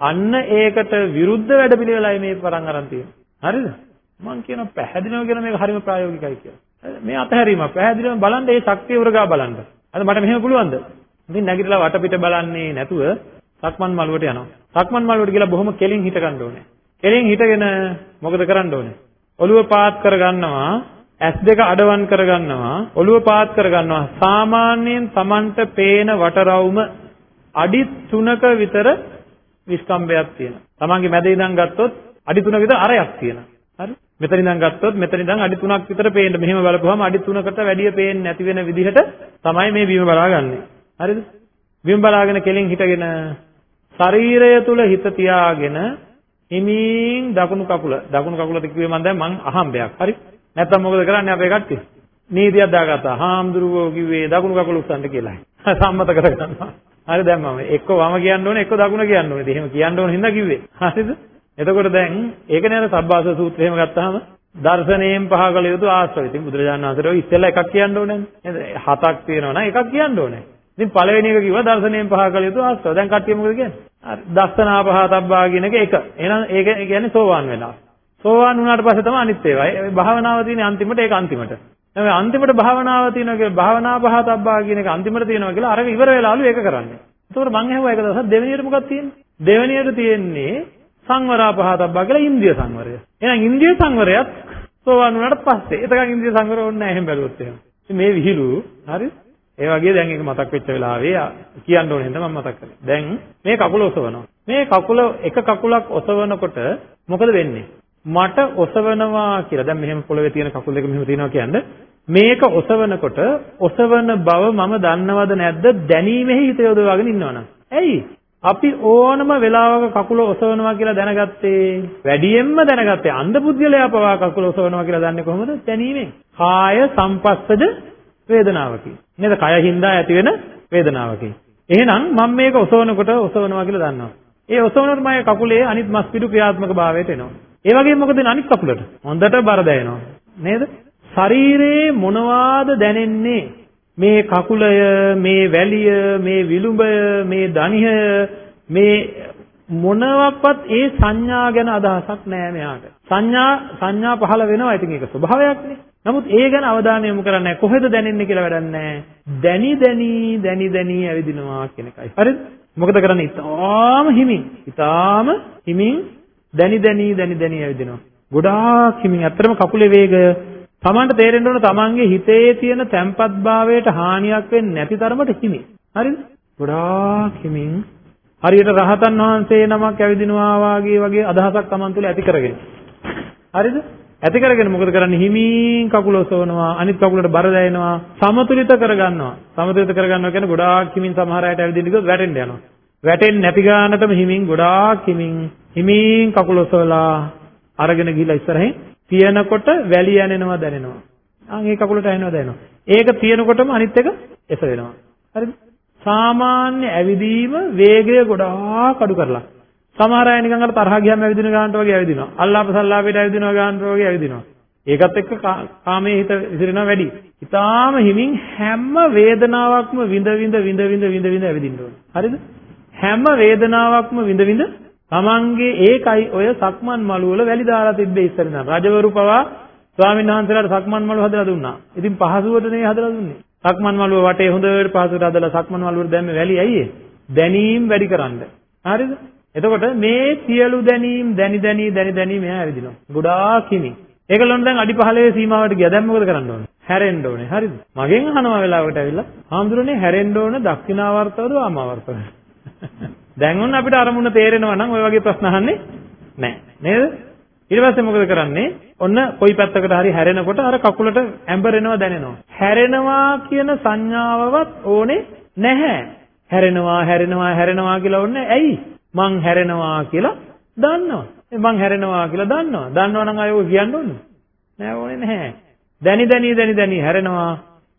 අන්න ඒකට විරුද්ධ වැඩපිළිවෙලයි මේ පරන් අරන් තියෙන්නේ. හරිද? මම කියනවා පැහැදිලිව කියන මේක හරිම ප්‍රායෝගිකයි කියලා මේ අතහැරීම පැහැදිලිව බලන්න ඒ ශක්තිය උරගා බලන්න අද මට මෙහෙම පුළුවන්ද ඉතින් නැගිටලා වටපිට බලන්නේ නැතුව සක්මන් මළුවට යනවා. සක්මන් මළුවට ගිහලා බොහොම කෙලින් හිට ගන්න ඕනේ. කෙලින් හිටගෙන මොකද කරන්න ඕනේ? ඔළුව පාත් කර ගන්නවා, ඇස් දෙක අඩවන් කර ගන්නවා, ඔළුව පාත් කර ගන්නවා. සාමාන්‍යයෙන් Tamanට පේන වටරවුම අඩි 3ක විතර විස්කම්බයක් තියෙනවා. Tamanගේ මැද ඉඳන් ගත්තොත් අඩි 3ක විතර අරයක් තියෙනවා. හරි? මෙතන ඉඳන් ගත්තොත් මෙතන ඉඳන් අඩි 3ක් විතර පේන්න. මෙහෙම බලපුවම අඩි 3කට වැඩිය පේන්නේ නැති වෙන විදිහට තමයි මේ බිම බලාගන්නේ. හරිද? බිම බලාගෙන කෙලින් හිටගෙන ශරීරය තුල හිත තියාගෙන හිමින් දකුණු කකුල දකුණු කකුලට කිව්වේ මම දැන් මං අහම්බයක්. හරි? නැත්තම් මොකද කරන්නේ අපේ කට්ටිය? නීතියක් දාගත්තා. හාමුදුරුවෝ කිව්වේ දකුණු කකුල උස්සන්න කියලා. සම්මත කරගන්නවා. හරි දැන් මම එක්ක වම කියන්න ඕනේ එක්ක දකුණ කියන්න ඕනේ. එහෙම කියන්න ඕන හින්දා කිව්වේ. හරිද? එතකොට දැන් ඒකනේ අර සබ්බාස සූත්‍රය එහෙම ගත්තාම දර්ශනයෙන් පහ කළ යුතු ආශ්‍රව. ඉතින් බුදුරජාණන් වහන්සේ ඔය ඉස්සෙල්ලා එකක් කියන්න ඕනේ නේද? හතක් තියෙනවා නම් එකක් කියන්න ඕනේ. ඉතින් පළවෙනි එක කිව්වා දර්ශනයෙන් පහ කළ යුතු ආශ්‍රව. දැන් කට්ටිය මොකද කියන්නේ? හරි. දස්සනා පහතබ්බා කියන එක එක. එහෙනම් ඒක කියන්නේ සෝවාන් වෙලා. සෝවාන් වුණාට පස්සේ තමයි අනිත් ඒවා. ඒ භාවනාව තියෙන අන්තිමට ඒක අන්තිමට. දැන් අන්තිමට භාවනාව තියෙනවා කියලා භාවනා පහතබ්බා කියන එක අන්තිමට තියෙනවා කියලා අර ඉවර වෙලාලු ඒක කරන්නේ. ඒතකොට මං ඇහුවා ඒක දවසක් දෙවෙනියට මොකක්ද තියෙන්නේ? දෙවෙනියට තියෙන්නේ සංවරා පහතබ්බා කියලා ඉන්ද්‍රිය සංවරය. එහෙනම් ඉන්ද්‍රිය සංවරයත් සෝවාන් වුණාට පස්සේ. එතකන් ඉන්ද්‍රිය සංවර ඕනේ නැහැ එහෙම බැලුවොත් එහෙම. මේ විහිළු හරි ඒ වගේ දැන් ඒක මතක් වෙච්ච වෙලාවේ කියන්න ඕනේ හින්දා මම මතක් කරේ. දැන් මේ කකුල ඔසවනවා. මේ කකුල එක කකුලක් ඔසවනකොට මොකද වෙන්නේ? මට ඔසවනවා කියලා දැන් මෙහෙම පොළවේ තියෙන කකුල් දෙක මෙහෙම තියෙනවා කියන්නේ මේක ඔසවනකොට ඔසවන බව මම දන්නවද නැද්ද දැනීමෙහි හිත යොදවාගෙන ඉන්නවනම්. ඇයි? අපි ඕනම වෙලාවක කකුල ඔසවනවා කියලා දැනගත්තේ වැඩියෙන්ම දැනගත්තේ අන්ධ පුද්ගලයා පවා කකුල ඔසවනවා කියලා දන්නේ කොහොමද? දැනීමෙන්. කාය සම්පස්සද වේදනාවකින්. නේද? කය හින්දා ඇති වෙන වේදනාවකින්. එහෙනම් මම මේක ඔසවනකොට ඔසවනවා කියලා දන්නවා. ඒ ඔසවනකොට මගේ කකුලේ අනිත් මස් පිඩු ක්‍රියාත්මක භාවයට එනවා. ඒ වගේම මොකද අනිත් කකුලට? හොඳට බර දැනෙනවා. නේද? ශරීරේ මොනවාද දැනෙන්නේ? මේ කකුලය, මේ වැලිය, මේ විලුඹය, මේ දණිහය මේ මොනවත් ඒ සංඥා ගැන අදහසක් නෑ මෙයාට. සංඥා සංඥා පහළ වෙනවා. ඉතින් ඒක ස්වභාවයක්නේ. නමුත් ඒ ගැන අවධානය යොමු කරන්නේ නැහැ. කොහෙද දැනෙන්නේ කියලා වැඩක් නැහැ. දැනි දැනි දැනි දැනි ඇවිදිනවා කියන එකයි. හරිද? මොකද කරන්නේ? ඊටාම හිමින්. ඊටාම හිමින් දැනි දැනි දැනි දැනි ඇවිදිනවා. ගොඩාක් හිමින්. අත්‍තරම කකුලේ වේගය Tamanට තේරෙන්න ඕන Tamanගේ හිතේ තියෙන තැම්පත් භාවයට හානියක් වෙන්නේ නැති තරමට හිමි. හරිද? ගොඩාක් හිමින් හරියට රහතන් වහන්සේ නමක් ඇවිදිනවා වාගේ වගේ අදහසක් Taman තුල ඇති කරගෙන. හරිද? ඇති කරගෙන මොකද කරන්නේ? හිමින් කකුල ඔසවනවා, අනිත් කකුලට බර දැනෙනවා, සමතුලිත කරගන්නවා. සමතුලිත කරගන්නවා කියන්නේ ගොඩාක් හිමින් සමහර අයට ඇවිදින්න ගියොත් වැටෙන්න යනවා. වැටෙන්නේ නැති ගානටම හිමින් ගොඩාක් හිමින් හිමින් කකුල ඔසවලා අරගෙන ගිහිල්ලා ඉස්සරහින් තියනකොට වැලි යනෙනවා දැනෙනවා. ආන් ඒ කකුලට ඇහෙනවා දැනෙනවා. ඒක තියනකොටම අනිත් එක එස වෙනවා. හරිද? සාමාන්‍ය ඇවිදීම වේගය ගොඩාක් අඩු කරලා. සමහර අය නිකන් අර තරහ ගියාම ඇවිදින ගානට වගේ ඇවිදිනවා. අල්ලාප සල්ලාපයට ඇවිදිනවා ගානට වගේ ඇවිදිනවා. ඒකත් එක්ක කාමයේ හිත විසිරෙනවා වැඩි. ඊටාම හිමින් හැම වේදනාවක්ම විඳ විඳ විඳ විඳ විඳ විඳ ඇවිදින්න ඕන. හරිද? හැම වේදනාවක්ම විඳ විඳ තමන්ගේ ඒකයි ඔය සක්මන් මළු වල වැලි දාලා තිබ්බේ ඉස්සර ඉඳන්. රජවරු පවා ස්වාමීන් වහන්සේලාට සක්මන් මළු හදලා දුන්නා. ඉතින් පහසුවට නෙවෙයි හදලා දුන්නේ. සක්මන් මළුව වටේ හොඳට පහසුවට හදලා සක්මන් මළුවට දැම්මේ වැලි ඇයි ඒ? දැනීම් වැඩි කරන්න. හරිද? එතකොට මේ සියලු දැනීම් දැනි දැනි දැනි දැනි මෙහා ඇවිදිනවා. ගොඩාක් හිමි. ඒකලොන් දැන් අඩි 15 සීමාවට ගියා. දැන් මොකද කරන්න ඕනේ? හැරෙන්න ඕනේ. හරිද? මගෙන් අහනවා වෙලාවකට ඇවිල්ලා. හාමුදුරනේ හැරෙන්න ඕන දක්ෂිනාවර්තවද වාමාවර්තවද? දැන් ඔන්න අපිට අරමුණ තේරෙනවා නම් ওই වගේ ප්‍රශ්න අහන්නේ නැහැ. නේද? ඊට පස්සේ මොකද කරන්නේ? ඔන්න කොයි පැත්තකට හරි හැරෙනකොට අර කකුලට ඇඹරෙනවා දැනෙනවා. හැරෙනවා කියන සංඥාවවත් ඕනේ නැහැ. හැරෙනවා හැරෙනවා හැරෙනවා කියලා ඕනේ ඇයි? මං හැරෙනවා කියලා දන්නවා. මං හැරෙනවා කියලා දන්නවා. දන්නවා නම් අය ඔය කියන්න ඕනේ. නෑ ඕනේ නැහැ. දැනි දැනි දැනි දැනි හැරෙනවා.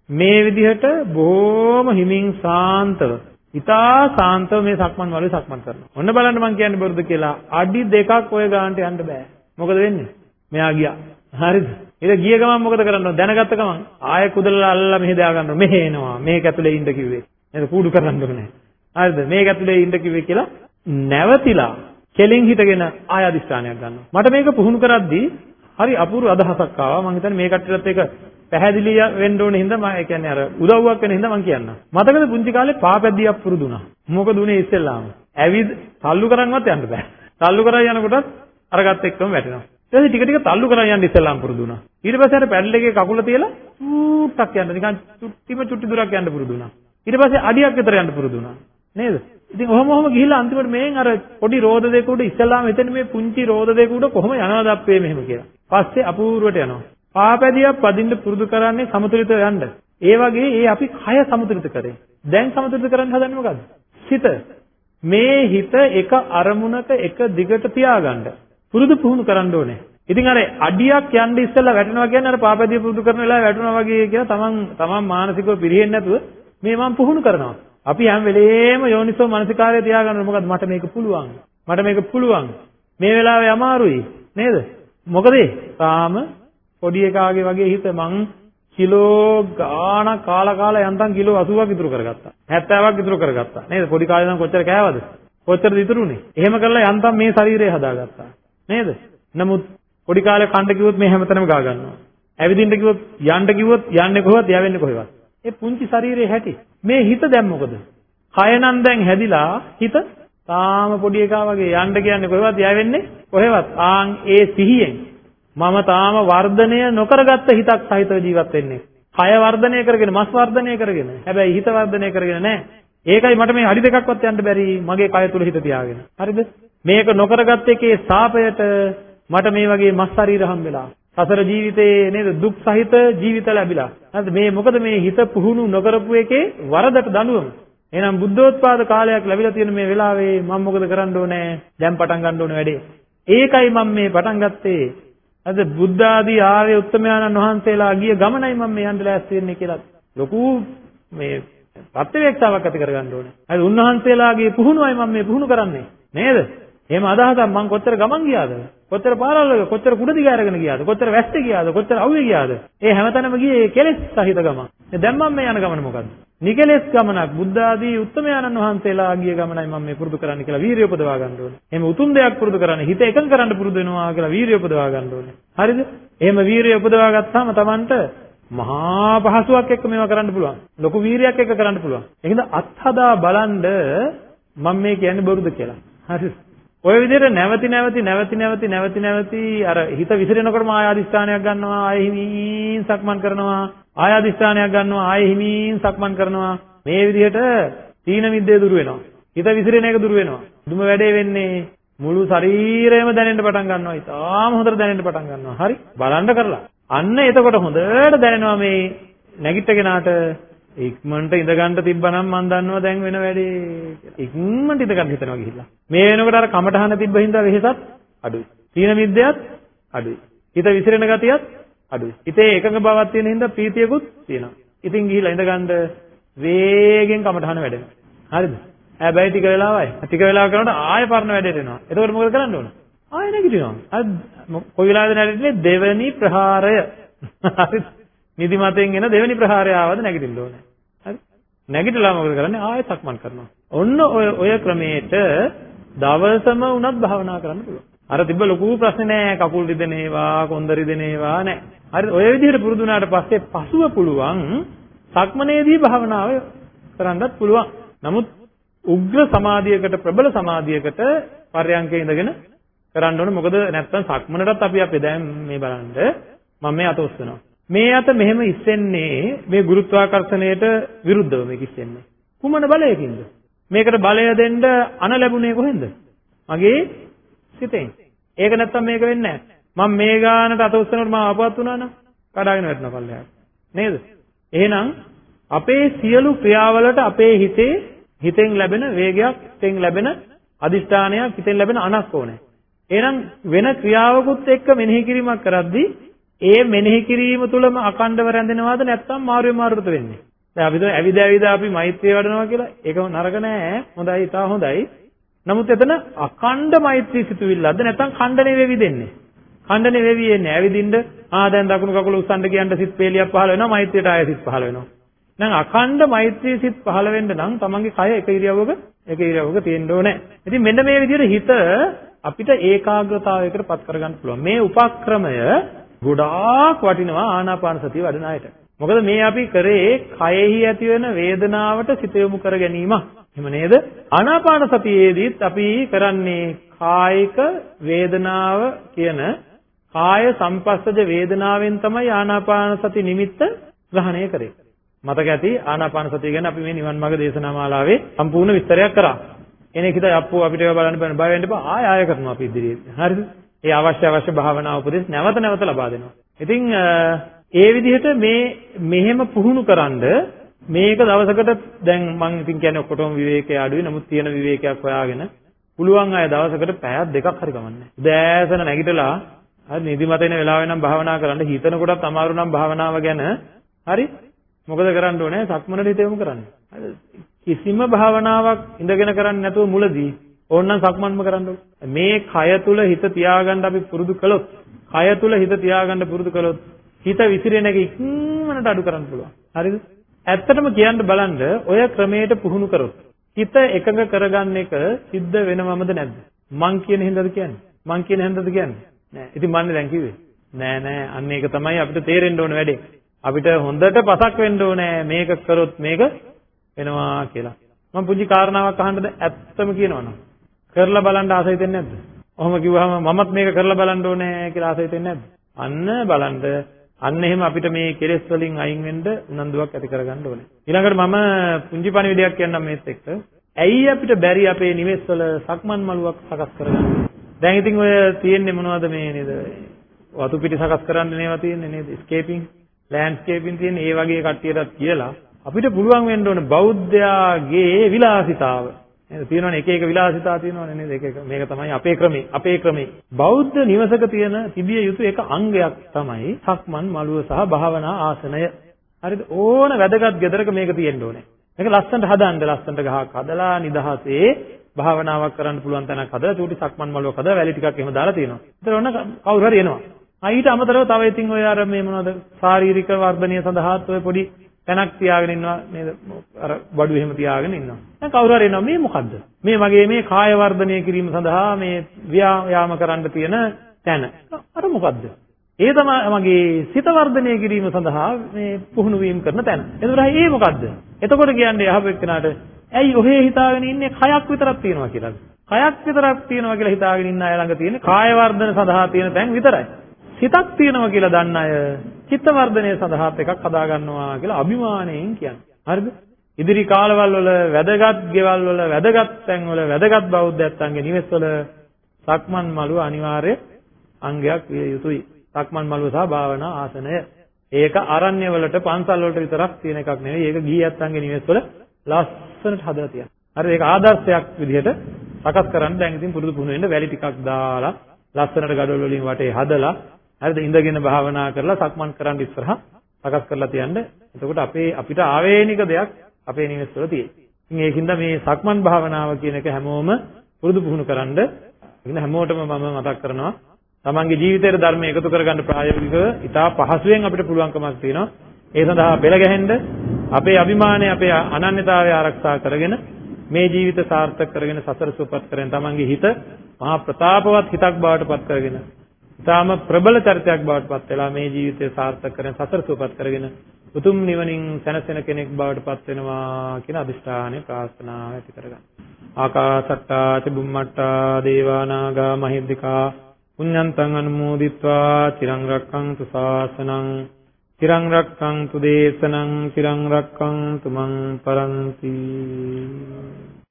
මේ විදිහට බොහොම හිමින් සාන්තව ඉතා සාන්තව මේ සක්මන් වලේ සක්මන් කරනවා. ඔන්න බලන්න මං කියන්නේ බොරුද කියලා. අඩි දෙකක් ඔය ගානට යන්න බෑ. මොකද වෙන්නේ? මෙයා ගියා. හරිද? ඊට ගිය ගමන් මොකද කරන්නේ? දැනගත්ත ගමන් ආයෙ කුදලලා අල්ලලා මෙහෙ දා ගන්නවා. මෙහෙ එනවා. මේක ඇතුලේ ඉන්න කිව්වේ. නේද? කූඩු කරන්න ඕනේ. හරිද? මේක ඇතුලේ ඉන්න කිව්වේ කියලා නැවතිලා කෙලින් හිටගෙන ආය අදිස්ථානයක් ගන්නවා. මට මේක පුහුණු කරද්දී හරි අපූර්ව අදහසක් ආවා. මම හිතන්නේ මේ කට්ටියත් ඒක පැහැදිලි වෙන්න ඕනේ හින්දා මම ඒ කියන්නේ අර උදව්වක් වෙන හින්දා මම කියන්නම්. මතකද පුංචි කාලේ පාපැද්දියක් පුරුදු වුණා. මොකද උනේ ඉස්සෙල්ලාම? ඇවිද තල්ලු කරන්වත් යන්න බෑ. තල්ලු කරා යනකොටත් අරගත් එක්කම වැටෙනවා. ඊට පස්සේ ටික ටික තල්ලු කරන් යන්න ඉස්සෙල්ලාම පුරුදු වුණා. ඊට පස්සේ අර පැඩල් එකේ කකුල තියලා චුට්ටක් යන්න නිකන් චුට්ටිම චුට්ටි දුරක් යන්න පුරුදු වුණා. ඊට පස්සේ අඩියක් විතර යන්න පුරුදු වුණා. නේද? ඉතින් ඔහොම ඔහොම ගිහිල්ලා අන්තිමට මේෙන් අර පොඩි රෝද දෙක උඩ ඉස්සෙල්ලාම එතන මේ පුංචි රෝද දෙක උඩ කොහොම යනවද අප්පේ මෙහෙම කියලා. පස්සේ අපූර්වට යනවා. පාපැදියක් පදින්න පුරුදු කරන්නේ සමතුලිතව යන්න. ඒ වගේ ඒ අපි කය සමතුලිත කරේ. දැන් සමතුලිත කරන්න හදන්නේ මොකද්ද? හිත. මේ හිත එක අරමුණක එක දිගට තියාගන්න. පුරුදු පුහුණු කරන්න ඕනේ. ඉතින් අර අඩියක් යන්න ඉස්සෙල්ලා වැටෙනවා කියන්නේ අර පාපැදිය පුරුදු කරන වෙලාවේ වැටුණා වගේ කියලා තමන් තමන් මානසිකව පිරෙන්නේ නැතුව මේ මම පුහුණු කරනවා. අපි හැම වෙලේම යෝනිසෝ මනසිකාරය තියාගන්න මොකද මට මේක පුළුවන්. මට මේක පුළුවන්. මේ වෙලාවේ අමාරුයි නේද? මොකද තාම පොඩි එකාගේ වගේ හිත මං කිලෝ ගාණක් කාලා කාලා යන්තම් කිලෝ 80ක් ඉතුරු කරගත්තා. 70ක් ඉතුරු කරගත්තා. නේද? පොඩි කාලේ නම් කොච්චර කෑවද? කොච්චරද ඉතුරුනේ? එහෙම කරලා යන්තම් මේ ශරීරය හදාගත්තා. නේද? නමුත් පොඩි කාලේ කන්න කිව්වොත් මේ හැමතැනම ගා ගන්නවා. ඇවිදින්න කිව්වොත් යන්න කිව්වොත් යන්නේ කොහොමද? යවෙන්නේ කොහෙවත්. ඒ පුංචි ශරීරයේ හැටි. මේ හිත දැන් මොකද? කය නම් දැන් හැදිලා හිත තාම පොඩි එකා වගේ යන්න කියන්නේ කොහෙවත් යවෙන්නේ කොහෙවත්. ආන් ඒ සිහියෙන් මම තාම වර්ධනය නොකරගත්ත හිතක් සහිතව ජීවත් වෙන්නේ. කය වර්ධනය කරගෙන, මස් වර්ධනය කරගෙන. හැබැයි හිත වර්ධනය කරගෙන නැහැ. ඒකයි මට මේ අඩි දෙකක්වත් යන්න බැරි මගේ කය තුල හිත තියාගෙන. හරිද? මේක නොකරගත්ත එකේ සාපයට මට මේ වගේ මස් ශරීර හම්බෙලා. සසර ජීවිතයේ නේද දුක් සහිත ජීවිත ලැබිලා. හරිද? මේ මොකද මේ හිත පුහුණු නොකරපු එකේ වරදට දඬුවම. එහෙනම් බුද්ධෝත්පාද කාලයක් ලැබිලා තියෙන මේ වෙලාවේ මම මොකද කරන්න ඕනේ? දැන් පටන් ගන්න ඕනේ වැඩේ. ඒකයි මම මේ පටන් ගත්තේ. අද බුද්ධ ආදී ආර්ය උත්තමයන්න් වහන්සේලා ගිය ගමනයි මම මේ යන්න ලෑස්ති වෙන්නේ කියලා ලොකු මේ ප්‍රත්‍යවේක්ෂාවක් ඇති කරගන්න ඕනේ. හරි උන්වහන්සේලාගේ පුහුණුවයි මම මේ පුහුණු කරන්නේ. නේද? එහෙම අදහසක් මං කොච්චර ගමන් ගියාද? කොච්චර පාරවල් කොච්චර කුඩ දිග අරගෙන ගියාද? කොච්චර වැස්සේ ගියාද? කොච්චර අවුවේ ගියාද? ඒ හැමතැනම ගියේ කෙලෙස් සහිත ගමන්. දැන් මම මේ යන ගමන මොකද්ද? නිකලෙස් ගමනක් බුද්ධ ආදී උත්තමයන්න් වහන්සේලා ගිය ගමනයි මම මේ පුරුදු කරන්න කියලා වීරිය උපදවා ගන්න ඕනේ. එහෙම උතුම් දෙයක් පුරුදු කරන්න හිත එකඟ කරන්න පුරුදු වෙනවා කියලා වීරිය උපදවා ගන්න ඕනේ. හරිද? එහෙම වීරිය උපදවා ගත්තාම Tamanට මහා පහසුවක් එක්ක මේවා කරන්න පුළුවන්. ලොකු වීරියක් එක්ක කරන්න පුළුවන්. ඒකද අත්හදා බලන්ඩ මම මේ කියන්නේ බොරුද කියලා. හරිද? ඔය විදිහට නැවති නැවති නැවති නැවති නැවති නැවති අර හිත විසිරෙනකොටම ආය අදිස්ථානයක් ගන්නවා ආය හිමින් සක්මන් කරනවා ආය අදිස්ථානයක් ගන්නවා ආය හිමින් සක්මන් කරනවා. මේ විදිහට තීන මිද්දේ දුර වෙනවා. හිත විසිරෙන එක දුර වෙනවා. දුම වැඩේ වෙන්නේ මුළු ශරීරයම දැනෙන්න පටන් ගන්නවා. ඉතාලම හොඳට දැනෙන්න පටන් ගන්නවා. හරි. බලන්න කරලා. අන්න එතකොට හොඳට දැනෙනවා මේ නැගිටගෙනාට ඉක්මනට ඉඳ ගන්න තිබ්බනම් මම දන්නවා දැන් වෙන වැඩේ කියලා. ඉක්මනට ඉඳ ගන්න හිතනවා ගිහිල්ලා. මේ වෙනකොට අර කමටහන තිබ්බ හින්දා වෙහෙසත් අඩුයි. තීන මිද්දයත් අඩුයි. හිත විසිරෙන ගතියත් අඩුයි. හිතේ එකඟ බවක් තියෙන හින්දා ප්‍රීතියකුත් තියෙනවා. ඉතින් ගිහිල්ලා ඉඳ ගන්න වේගෙන් කමටහන වැඩෙනවා. හරිද? හැබැයි ටික වෙලාවයි. ටික වෙලාව කරනකොට ආයෙ පරණ වැඩේට එනවා. එතකොට මොකද කරන්න ඕන? ආයෙ නැගිටිනවා. අර කොයි වෙලාවද නැගිටින්නේ දෙවෙනි ප්‍රහාරය. හරිද? නිදිමතෙන් එන දෙවෙනි ප්‍රහාරය ආවද නැගිටින්න ඕනේ. හරි? නැගිටලා මොකද කරන්නේ? ආයෙත් සක්මන් කරනවා. ඔන්න ඔය ඔය ක්‍රමයට දවසම වුණත් භාවනා කරන්න පුළුවන්. අර තිබ්බ ලොකු ප්‍රශ්නේ නෑ කකුල් රිදෙනේවා, කොන්ද රිදෙනේවා නෑ. හරි ඔය විදිහට පුරුදු වුණාට පස්සේ පසුව පුළුවන් සක්මනේදී භාවනාව කරන්නත් පුළුවන්. නමුත් උග්‍ර සමාධියකට ප්‍රබල සමාධියකට පර්යංකේ ඉඳගෙන කරන්න ඕනේ. මොකද නැත්තම් සක්මනටත් අපි අපේ දැන් මේ බලන්න මම මේ අත ඔස්සනවා. මේ අත මෙහෙම ඉස්සෙන්නේ මේ ගුරුත්වාකර්ෂණයට විරුද්ධව මේක ඉස්සෙන්නේ. කුමන බලයකින්ද? මේකට බලය දෙන්න අන ලැබුණේ කොහෙන්ද? මගේ සිතෙන්. ඒක නැත්තම් මේක වෙන්නේ නැහැ. මම මේ ගානට අත උස්සනකොට මම අපවත් වුණා නම් කඩාගෙන වැටෙනවා පල්ලෙහාට. නේද? එහෙනම් අපේ සියලු ක්‍රියාවලට අපේ හිතේ හිතෙන් ලැබෙන වේගයක්, හිතෙන් ලැබෙන අදිෂ්ඨානයක්, හිතෙන් ලැබෙන අනක් ඕනේ. එහෙනම් වෙන ක්‍රියාවකුත් එක්ක මෙනෙහි කිරීමක් කරද්දී ඒ මෙනෙහි කිරීම තුළම අකණ්ඩව රැඳෙනවද නැත්නම් මාරුවේ මාරුවට වෙන්නේ? දැන් අපි ඇවිද ඇවිද අපි මෛත්‍රිය වඩනවා කියලා ඒක නරක නෑ. හොඳයි, ඉතා හොඳයි. නමුත් එතන අකණ්ඩ මෛත්‍රී සිතුවිල්ලක්ද නැත්නම් ඛණ්ඩණය වෙවි දෙන්නේ? ඛණ්ඩණය වෙවි එන්නේ. ඇවිදින්න ආ දැන් දකුණු කකුල උස්සන්න කියන්න සිත් පේලියක් පහළ වෙනවා. මෛත්‍රියට ආයෙ සිත් පහළ වෙනවා. දැන් අඛණ්ඩ මෛත්‍රී සිත් පහළ වෙන්න නම් තමන්ගේ කය එක ඉරියව්වක එක ඉරියව්වක තියෙන්න ඕනේ. ඉතින් මෙන්න මේ විදිහට හිත අපිට ඒකාග්‍රතාවයකට පත් කරගන්න පුළුවන්. මේ උපක්‍රමය ගොඩාක් වටිනවා ආනාපාන සතිය වඩන අයට. මොකද මේ අපි කරේ කයෙහි ඇතිවෙන වේදනාවට සිත යොමු කර ගැනීමක්. එහෙම නේද? ආනාපාන සතියේදීත් අපි කරන්නේ කායික වේදනාව කියන කාය සංපස්සජ වේදනාවෙන් තමයි ආනාපාන සති නිමිත්ත ග්‍රහණය කරේ. මතක ඇති ආනාපාන සතිය ගැන අපි මේ නිවන් මාර්ග දේශනා මාලාවේ සම්පූර්ණ විස්තරයක් කරා. කෙනෙක් හිතා යප්පෝ අපිට ඒවා බලන්න බය වෙන්න එපා ආය ආය කරනවා අපි ඉදිරියේ. හරිද? ඒ අවශ්‍ය අවශ්‍ය භාවනා උපදෙස් නැවත නැවත ලබා දෙනවා. ඉතින් ඒ විදිහට මේ මෙහෙම පුහුණුකරනද මේක දවසකට දැන් මම ඉතින් කියන්නේ ඔක්කොටම විවේකයේ අඩුයි. නමුත් තියෙන විවේකයක් හොයාගෙන පුළුවන් අය දවසකට පැයක් දෙකක් හරි කමන්නේ. උදෑසන නැගිටලා හරි නිදිමත එන වෙලාවෙ නම් භාවනා කරන්න හිතන කොටත් අමාරු නම් භාවනාව ගැන හරි මොකද කරන්න ඕනේ? සක්මනට හිත යොමු කරන්න. කිසිම භාවනාවක් ඉඳගෙන කරන්නේ නැතුව මුලදී ඕනනම් සක්මන්ම කරන්න මේ කය තුල හිත තියාගන්න අපි පුරුදු කළොත් කය තුල හිත තියාගන්න පුරුදු කළොත් හිත විසිරෙන එක ඉක්මනට අඩු කරන්න පුළුවන්. හරිද? ඇත්තටම කියන්න බලන්න ඔය ක්‍රමයට පුහුණු කරොත් හිත එකඟ කරගන්න එක සිද්ධ වෙනවමද නැද්ද? මං කියන හින්දාද කියන්නේ? මං කියන හින්දාද කියන්නේ? නෑ. ඉතින් මන්නේ දැන් කිව්වේ. නෑ නෑ අන්න ඒක තමයි අපිට තේරෙන්න ඕන වැඩේ. අපිට හොඳට පසක් වෙන්න ඕනේ මේක කරොත් මේක වෙනවා කියලා. මම පුංචි කාරණාවක් අහන්නද ඇත්තම කියනවනම් කරලා බලන්න ආසයි දෙන්නේ නැද්ද? ඔහොම කිව්වහම මමත් මේක කරලා බලන්න ඕනේ කියලා ආසයි දෙන්නේ නැද්ද? අන්න බලන්න අන්න එහෙම අපිට මේ කෙලෙස් වලින් අයින් වෙන්න උනන්දුවක් ඇති කරගන්න ඕනේ. ඊළඟට මම පුංචි පණිවිඩයක් කියන්නම් මේත් එක්ක. ඇයි අපිට බැරි අපේ නිවෙස් වල සක්මන් මළුවක් සකස් කරගන්න? දැන් ඉතින් ඔය තියෙන්නේ මොනවද මේ නේද? වතු පිටි සකස් කරන්න නේවා තියෙන්නේ නේද? ස්කේපින්, ලෑන්ඩ්ස්කේපින් තියෙන ඒ වගේ කට්ටියටත් කියලා අපිට පුළුවන් වෙන්න ඕනේ බෞද්ධයාගේ විලාසිතාව නේද? තියෙනවනේ එක එක විලාසිතා තියෙනවනේ නේද? එක එක මේක තමයි අපේ ක්‍රමේ. අපේ ක්‍රමේ. බෞද්ධ නිවසක තියෙන තිබිය යුතු එක අංගයක් තමයි සක්මන් මළුව සහ භාවනා ආසනය. හරිද? ඕන වැදගත් ගෙදරක මේක තියෙන්න ඕනේ. මේක ලස්සනට හදන්න ලස්සනට ගහක් හදලා නිදහසේ භාවනාවක් කරන්න පුළුවන් තැනක් හදලා චූටි සක්මන් මළුවක් හදලා වැලි ටිකක් එහෙම දාලා තියෙනවා. ඒතර ඔන්න කවුරු හරි එනවා. ආ ඊට අමතරව තව ඉතින් ඔය අර මේ මොනවද? ශාරීරික වර්ධනය සඳහාත් ඔය පොඩි තැනක් තියාගෙන ඉන්නවා නේද? අර බඩු එහෙම තියාගෙන ඉන්නවා. දැන් කවුරු හරි එනවා මේ මොකද්ද? මේ මගේ මේ කාය වර්ධනය කිරීම සඳහා මේ ව්‍යායාම කරන්න තියෙන තැන. අර මොකද්ද? ඒ තමයි මගේ සිත වර්ධනය කිරීම සඳහා මේ පුහුණු වීම කරන තැන. එතකොට ඒ මොකද්ද? එතකොට කියන්නේ අහපු එක්කනට ඇයි ඔහේ හිතාගෙන ඉන්නේ කයක් විතරක් තියෙනවා කියලාද? කයක් විතරක් තියෙනවා කියලා හිතාගෙන ඉන්න අය ළඟ තියෙන කාය වර්ධන සඳහා තියෙන තැන් විතරයි. සිතක් තියෙනවා කියලා දන්න අය චිත්ත වර්ධනය සඳහාත් එකක් හදා ගන්නවා කියලා අභිමාණයෙන් කියන්නේ. හරිද? ඉදිරි කාලවල වල වැදගත් ගෙවල් වල වැදගත් තැන් වල වැදගත් බෞද්ධයන්ගේ නිවෙස් වල සක්මන් මළුව අනිවාර්ය අංගයක් විය යුතුයි. සක්මන් මළුව සහ භාවනා ආසනය. ඒක අරණ්‍ය වලට පන්සල් වලට විතරක් තියෙන එකක් නෙවෙයි. ඒක ගිහියත්න්ගේ නිවෙස් වල ලස්සනට හදලා තියෙනවා. හරි ඒක ආදර්ශයක් විදිහට සකස් කරන්න දැන් ඉතින් පුරුදු පුහුණු වෙන්න වැලි ටිකක් දාලා ලස්සනට gadol වලින් වටේ හදලා හරිද ඉඳගෙන භාවනා කරලා සක්මන් කරන් ඉස්සරහා සකස් කරලා තියන්න. එතකොට අපේ අපිට ආවේනික දෙයක් අපේ නිවෙස් වල තියෙයි. ඉතින් ඒකින්ද මේ සක්මන් භාවනාව කියන එක හැමෝම පුරුදු පුහුණු කරන්න. ඉතින් හැමෝටම මම මතක් කරනවා තමන්ගේ ජීවිතේට ධර්ම එකතු කරගන්න ප්‍රායෝගිකව ඉතා පහසුවෙන් අපිට පුළුවන්කමක් තියෙනවා. ඒ සඳහා බෙල ගැහෙන්න අපේ අභිමානය අපේ අනන්‍යතාවය ආරක්ෂා කරගෙන මේ ජීවිත සාර්ථක කරගෙන සසර සුවපත් කරගෙන තමන්ගේ හිත මහා ප්‍රතාපවත් හිතක් බවට පත් කරගෙන ඊටාම ප්‍රබල චරිතයක් බවට පත් වෙලා මේ ජීවිතය සාර්ථක කරගෙන සසර සුවපත් කරගෙන උතුම් නිවනින් සැනසෙන කෙනෙක් බවට පත් වෙනවා කියන අදිෂ්ඨානය ප්‍රාර්ථනාව ඇති කරගන්න. ආකාසට්ටා චුම්මට්ටා දේවා නාග මහිද්దికා පුඤ්ඤන්තං අනුමෝදිත්වා චිරං රක්ඛන්තු ශාසනං චිරං රක්ඛන්තු දේශනං චිරං රක්ඛන්තු මං පරන්ති